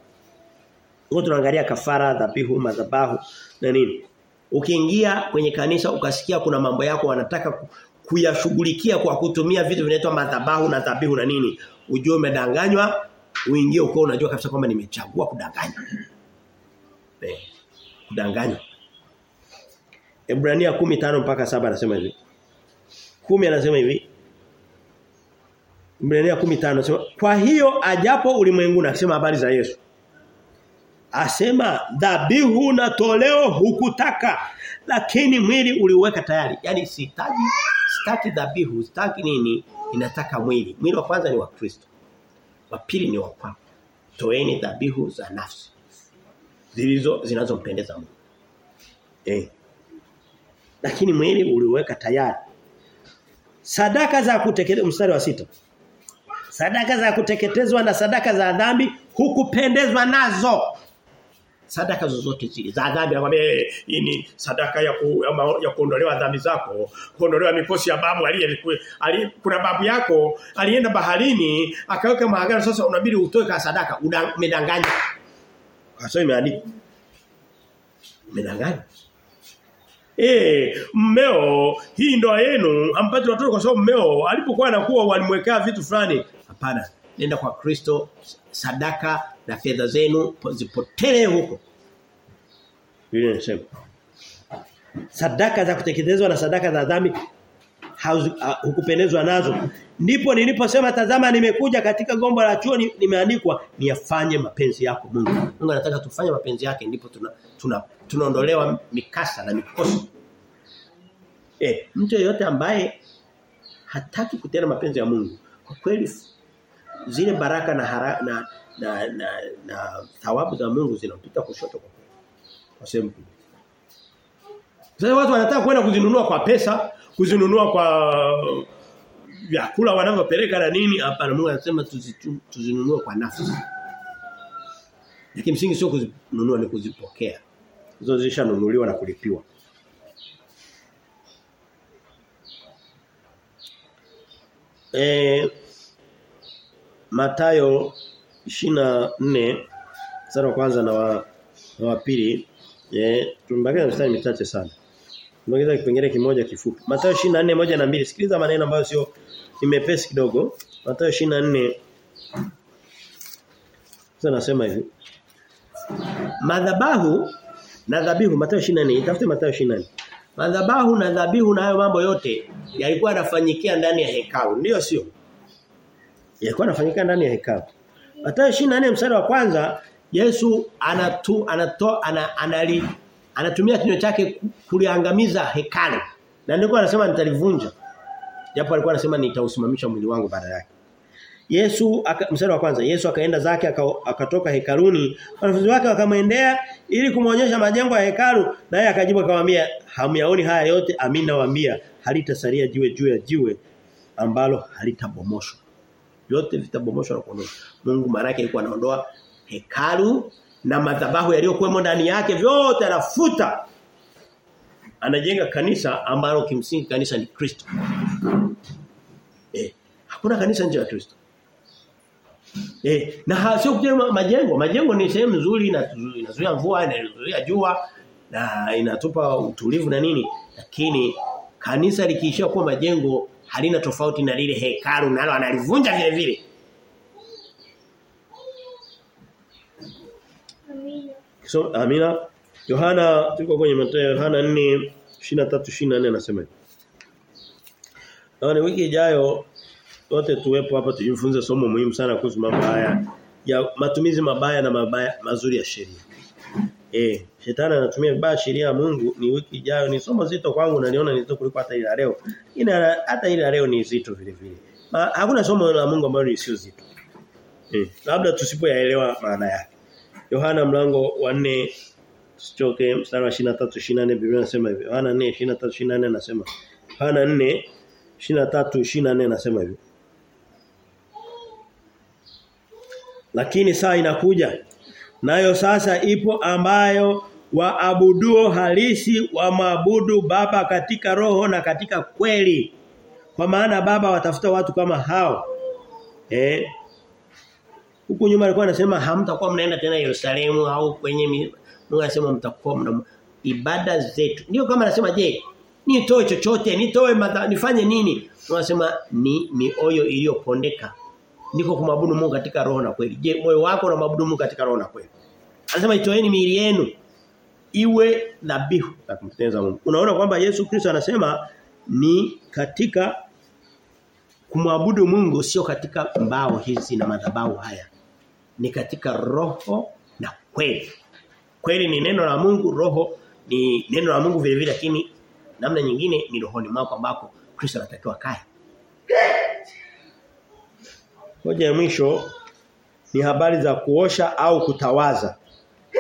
Huko tunaangalia kafara, dhabihu, madhabahu na nini. Ukiingia kwenye kanisa ukasikia kuna mambo yako wanataka kuyashughulikia kwa kutumia vitu vinaitwa madhabahu na dhabihu na nini, ujue umedanganywa, uingie uko unajua kabisa kwamba nimechagua kudanganywa. Eh, kudanganywa. Ebrania 15 mpaka 7 anasema hivi. 10 anasema hivi. Ebrania 15 anasema kwa hiyo ajapo ulimwengu na kusema habari za Yesu asema dhabihu na toleo hukutaka. Lakini mwili uliweka tayari. Yani sitaji sitaki dhabihu sitaki nini inataka mwili. Mwili wa kwanza ni wa Kristo. Wa pili ni wa kwako. Toeni dhabihu za nafsi. Zilizo zinazompendeza Mungu. Eh lakini mwili uliweka tayari. Sadaka za kuteketezwa mstari wa sita. Sadaka za kuteketezwa na sadaka za dhambi hukupendezwa nazo sadaka zozote zile za dhambi. Anakuambia hii ni sadaka ya ku, ya kuondolewa dhambi zako. Kuondolewa mikosi ya babu aliyekuwa ali, kuna babu yako alienda baharini akaweka maagano. Sasa unabidi utoe ka sadaka. Umedanganya. Kwa imeandika umedanganya. Eh, mmeo hii ndoa yenu hampati watoto kwa sababu mmeo alipokuwa anakuwa walimwekea vitu fulani. Hapana. Nenda kwa Kristo sadaka na fedha zenu zipotelee huko. Biblia inasema. Sadaka za kuteketezwa na sadaka za dhambi hukupendezwa nazo. Ndipo niliposema tazama nimekuja katika gombo la chuo nimeandikwa niyafanye mapenzi yako Mungu. Mungu anataka tufanye mapenzi yake ndipo tuna tuna tunaondolewa mikasa na mikosi. Eh, mtu yeyote ambaye hataki kutenda mapenzi ya Mungu kwa kweli zile baraka na hara, na na na, na thawabu za Mungu zinapita kushoto kwa kwa sehemu Sasa watu wanataka kwenda kuzinunua kwa pesa, kuzinunua kwa vyakula wanavyopeleka na nini hapana Mungu anasema tuzinunue kwa nafsi. Lakini msingi sio kuzinunua ni kuzipokea. Hizo zishanunuliwa na kulipiwa. eh Matayo 24 mstari wa kwanza na wa, na wa pili eh tumebakia mstari michache sana. Tumeongeza kipengele kimoja kifupi. Mathayo 24 moja na mbili Sikiliza maneno ambayo sio imepesi kidogo. Mathayo 24 Sasa nasema hivi. Madhabahu na dhabihu Mathayo 24 itafute Mathayo 24. Madhabahu na dhabihu na hayo mambo yote yalikuwa yanafanyikia ndani ya hekalu. Ndio sio? Yalikuwa yanafanyikia ndani ya hekalu. Mathayo 24 mstari wa kwanza Yesu anatu anatoa ana, anali anatumia kinywa chake kuliangamiza hekalu. Na ndiko anasema nitalivunja. Japo alikuwa anasema nitausimamisha mwili wangu baada yake. Yesu mstari wa kwanza Yesu akaenda zake akatoka hekaluni wanafunzi wake wakamwendea ili kumuonyesha majengo ya hekalu naye akajibu akamwambia hamyaoni haya yote amini nawaambia halitasalia jiwe juu ya jiwe ambalo halitabomoshwa yote vitabomoshwa na kuondoshwa Mungu yake alikuwa anaondoa hekalu na madhabahu yaliyokuwemo ndani yake vyote anafuta anajenga kanisa ambalo kimsingi kanisa ni Kristo eh hakuna kanisa nje ya Kristo Eh, na sio kujenga majengo. Majengo ni sehemu nzuri na inazuia mvua, inazuia jua na inatupa utulivu na nini. Lakini kanisa likiishia kuwa majengo halina tofauti na lile hekalu nalo analivunja vile vile. Amina. So, amina. Yohana tuko kwenye Mathayo Yohana 4 23 24 anasema hivi. Wiki ijayo wote tuwepo hapa tujifunze somo muhimu sana kuhusu mambo haya ya matumizi mabaya na mabaya mazuri ya sheria. Eh, shetani anatumia vibaya sheria ya Mungu ni wiki ijayo ni somo zito kwangu na niona ni zito kuliko hata ile leo. Ina hata ile leo ni zito vile vile. Ma, hakuna somo la Mungu ambalo ni sio zito. Hmm. labda tusipoyaelewa maana yake. Yohana mlango wa 4 Sichoke mstari wa 23 24 Biblia inasema hivi. Yohana 4 23 24 anasema. Yohana 4 23 24 anasema hivi. Lakini saa inakuja nayo sasa ipo ambayo waabuduo halisi wa maabudu baba katika roho na katika kweli. Kwa maana baba watafuta watu kama hao. Eh? huko nyuma alikuwa anasema hamtakuwa mnaenda tena Yerusalemu au kwenye Mungu anasema mtakuwa mna ibada zetu. Ndio kama anasema je, nitoe chochote, nitoe nifanye nini? tunasema ni mioyo iliyopondeka. niko kumwabudu Mungu katika roho na kweli. Je, moyo wako unamwabudu Mungu katika roho na kweli? Anasema itoeni miili yenu iwe dhabihu za kumpendeza Mungu. Unaona kwamba Yesu Kristo anasema ni katika kumwabudu Mungu sio katika mbao hizi na madhabahu haya. Ni katika roho na kweli. Kweli ni neno la Mungu, roho ni neno la Mungu vile vile lakini namna nyingine ni rohoni mwako ambako Kristo anatakiwa kae. Hoja ya mwisho ni habari za kuosha au kutawaza.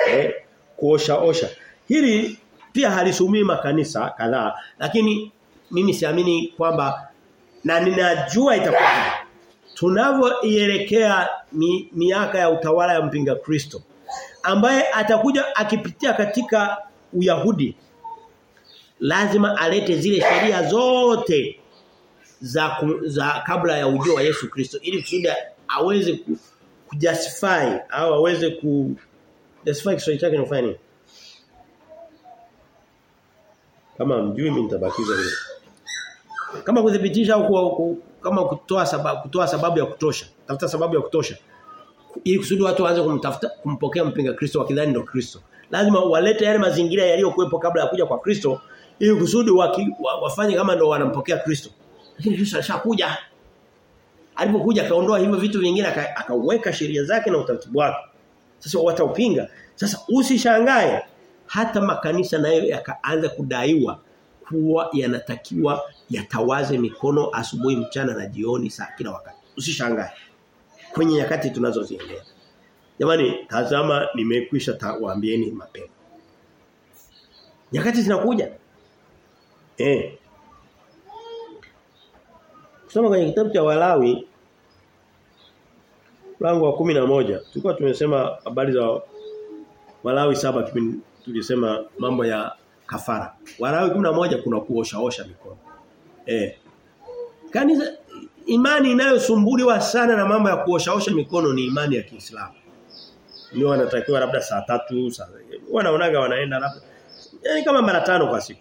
Eh, kuosha osha. Hili pia halisumii makanisa kadhaa lakini mimi siamini kwamba na ninajua itakuwa tunavyoielekea mi, miaka ya utawala ya mpinga Kristo ambaye atakuja akipitia katika Uyahudi lazima alete zile sheria zote za za kabla ya ujio wa Yesu Kristo ili kusudi aweze ku, kujustify au aweze ku justify Kiswahili chake ni kufanya nini? Kama mjui mimi nitabakiza hilo. Kama kudhibitisha au kama kutoa sababu kutoa sababu ya kutosha. Tafuta sababu ya kutosha. Ili kusudi watu waanze kumtafuta kumpokea mpinga Kristo wakidhani ndio Kristo. Lazima walete yale mazingira yaliyokuwepo kabla ya kuja kwa Kristo ili kusudi waki, wa, wafanye kama ndio wanampokea Kristo. Lakini Kristo alishakuja. Alipokuja akaondoa hivyo vitu vingine akaweka sheria zake na utaratibu wake. Sasa wataupinga. Sasa usishangae hata makanisa nayo yakaanza kudaiwa kuwa yanatakiwa yatawaze mikono asubuhi mchana na jioni saa kila wakati. Usishangae. Kwenye nyakati tunazoziendea. Jamani tazama nimekwisha waambieni mapema. Nyakati zinakuja. Eh. Kusoma kwenye kitabu cha Walawi mlango wa moja tulikuwa tumesema habari za Walawi saba kipindi tulisema mambo ya kafara. Warawi Walawi moja kuna kuosha osha mikono. Eh. Kanisa imani inayosumbuliwa sana na mambo ya kuoshaosha mikono ni imani ya Kiislamu. Ndio wanatakiwa labda saa tatu saa wanaonaga wanaenda labda yani kama mara tano kwa siku.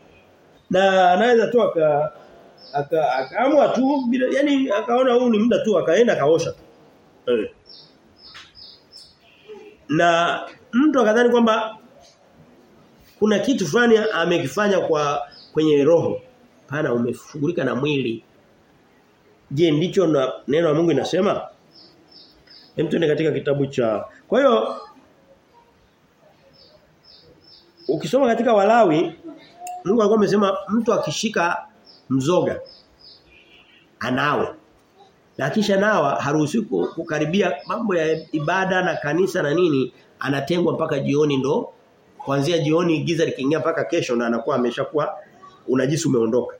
Na anaweza tu aka akaamua aka tu bila yani akaona huu ni muda tu akaenda kaosha tu. Eh. Na mtu akadhani kwamba kuna kitu fulani amekifanya kwa kwenye roho. Pana umeshughulika na mwili. Je, ndicho na neno la Mungu inasema? Hem tuende katika kitabu cha. Kwa hiyo ukisoma katika Walawi Mungu alikuwa amesema mtu akishika mzoga anawe. Na kisha nawa haruhusiwi kukaribia mambo ya ibada na kanisa na nini anatengwa mpaka jioni ndo kuanzia jioni giza likiingia mpaka kesho na anakuwa ameshakuwa unajisi umeondoka.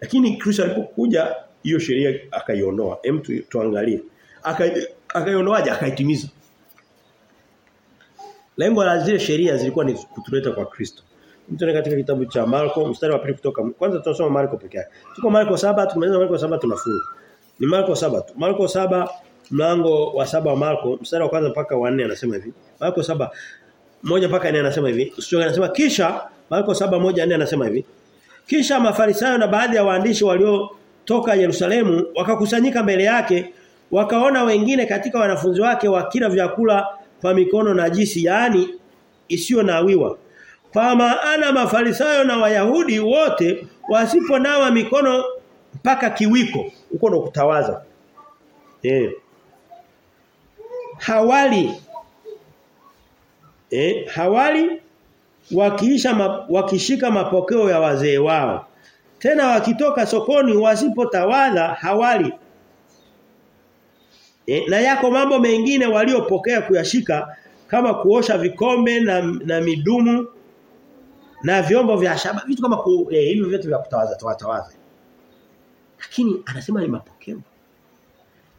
Lakini Kristo alipokuja hiyo sheria akaiondoa. Hem tu, tuangalie. Akaiondoaje akaitimiza. Lengo la zile sheria zilikuwa ni kutuleta kwa Kristo. Mtu katika kitabu cha Marko mstari wa pili kutoka kwanza tunasoma Marko peke yake. Tuko Marko 7 tumeanza Marko 7 tunafunga. Ni Marko 7 tu. Marko 7 mlango wa saba wa Marko mstari wa kwanza mpaka wa 4 anasema hivi. Marko saba moja mpaka nne anasema hivi. Usichoke anasema kisha Marko saba moja 4 anasema hivi. Kisha Mafarisayo na baadhi ya waandishi waliotoka Yerusalemu wakakusanyika mbele yake wakaona wengine katika wanafunzi wake wakila vyakula kwa mikono najisi yaani isiyo nawiwa. Kwa maana Mafarisayo na Wayahudi wote wasiponawa mikono mpaka kiwiko huko ndo kutawaza. Eh. Hawali eh hawali wakiisha ma, wakishika mapokeo ya wazee wao. Tena wakitoka sokoni wasipotawala hawali. E, na yako mambo mengine waliopokea kuyashika kama kuosha vikombe na, na midumu na vyombo vya shaba vitu kama ku, eh, hivyo vitu vya kutawaza tawaza. Lakini anasema ni mapokeo.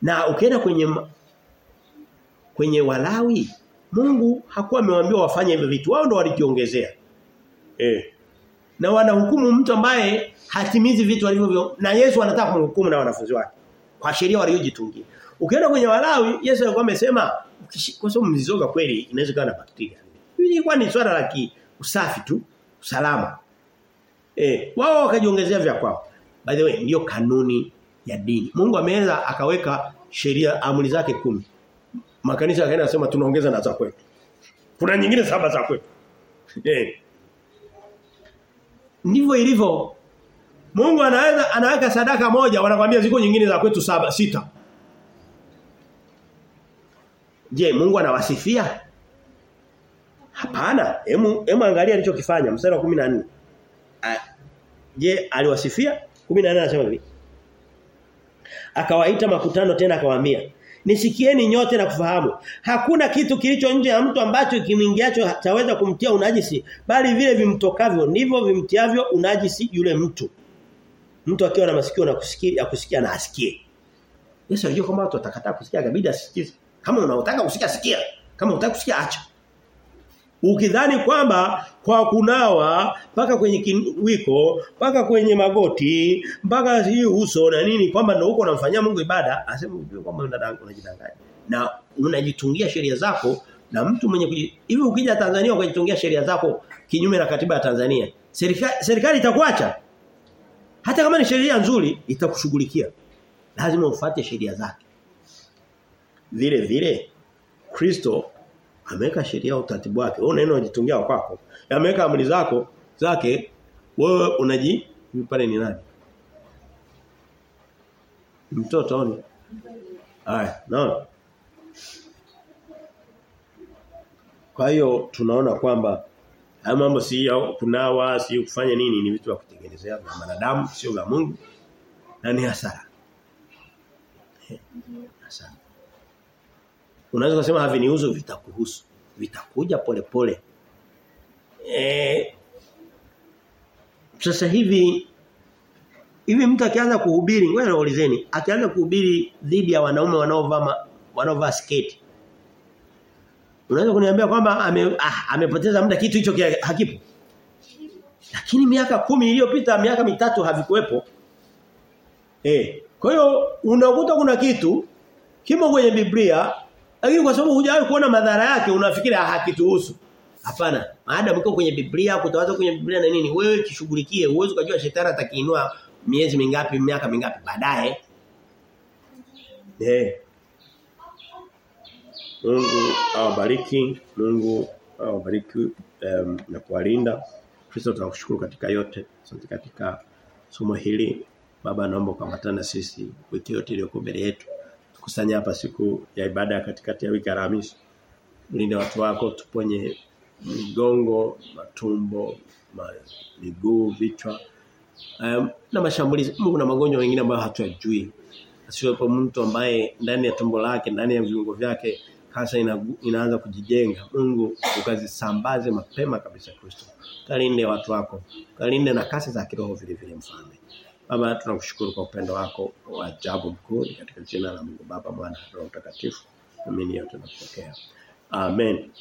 Na ukienda kwenye kwenye Walawi Mungu hakuwa amewaambia wafanye hivyo vitu. Wao ndo walijiongezea. Eh. Na wanahukumu mtu ambaye hatimizi vitu alivyo na Yesu anataka kumhukumu na wanafunzi wake. Kwa sheria waliojitungia. Ukienda kwenye Walawi Yesu alikuwa amesema kwa sababu mzizoga kweli inaweza kuwa na bakteria. Hili ilikuwa ni swala la usafi tu, usalama. Eh, wao wakajiongezea vya kwao. By the way, ndio kanuni ya dini. Mungu ameweza akaweka sheria amri zake kumi Makanisa yakaenda nasema tunaongeza na za kwetu. Kuna nyingine saba za kwetu. Eh. Ndivyo ilivyo. Mungu anaweza anaweka sadaka moja wanakuambia ziko nyingine za kwetu saba sita. Je, Mungu anawasifia? Hapana. Hemu hemu angalia alichokifanya mstari wa 14. Je, aliwasifia? 14 anasema hivi. Akawaita makutano tena akawaambia, "Nisikieni nyote na kufahamu. Hakuna kitu kilicho nje ya mtu ambacho kimwingiacho chaweza kumtia unajisi, bali vile vimtokavyo ndivyo vimtiavyo unajisi yule mtu." Mtu akiwa na masikio na kusikia kusikia na asikie. Yesu alijua kwamba watu watakataa kusikia kabidi asikize. Kama unataka kusikia sikia. Kama unataka kusikia acha. Ukidhani kwamba kwa kunawa mpaka kwenye kiwiko, mpaka kwenye magoti, mpaka hii uso na nini kwamba ndio uko unamfanyia Mungu ibada, asema kwamba unajidanganya. Na unajitungia sheria zako na mtu mwenye kuji... hivi ukija Tanzania ukajitungia sheria zako kinyume na katiba ya Tanzania, serikali serikali itakuacha. Hata kama ni sheria nzuri itakushughulikia. Lazima ufuate sheria zake. Vile vile Kristo ameweka sheria utaratibu wake. Wewe unaenda unajitungia kwako. Ameweka amri zako zake wewe unaji pale ni nani? Mtoto ni. Haya, naona. Kwa hiyo tunaona kwamba haya mambo si ya kunawa, si kufanya nini ni vitu vya kutengenezea na wanadamu, sio vya Mungu. Na ni hasara. Hasara. Unaweza kusema havinihusu vitakuhusu. Vitakuja polepole. Pole. Eh Sasa hivi hivi mtu akianza kuhubiri, ngoja naulizeni, akianza kuhubiri dhidi ya wanaume wanaovaa wanaovaa sketi. Unaweza kuniambia kwamba ame, ah, amepoteza muda kitu hicho hakipo. Lakini miaka kumi iliyopita, miaka mitatu havikuwepo. Eh, Kwa hiyo unakuta kuna kitu kimo kwenye Biblia lakini kwa sababu hujawahi kuona madhara yake unafikiri hakituhusu. Hapana. Maadamu uko kwenye Biblia, kutawaza kwenye Biblia na nini, wewe kishughulikie. Uwezo kujua shetani atakiinua miezi mingapi, miaka mingapi baadaye. Eh. Mungu awabariki, Mungu awabariki um, na kuwalinda. Kristo tunakushukuru katika yote. Asante katika somo hili. Baba naomba ukambatana sisi wiki yote iliyoko mbele yetu. Tukusanye hapa siku ya ibada katikati ya wiki Alhamisi. Mlinde watu wako tuponye migongo, matumbo, miguu, vichwa. Um, na mashambulizi. Mungu na magonjwa mengine ambayo hatuyajui. Asiwepo mtu ambaye ndani ya tumbo lake, ndani ya viungo vyake kansa ina, inaanza kujijenga. Mungu ukazisambaze mapema kabisa Kristo. Kalinde watu wako. Kalinde na kasi za kiroho vile vile mfalme. Baba tunakushukuru kwa upendo wako wa ajabu mkuu katika jina la Mungu Baba, Mwana na Roho Mtakatifu. Amen.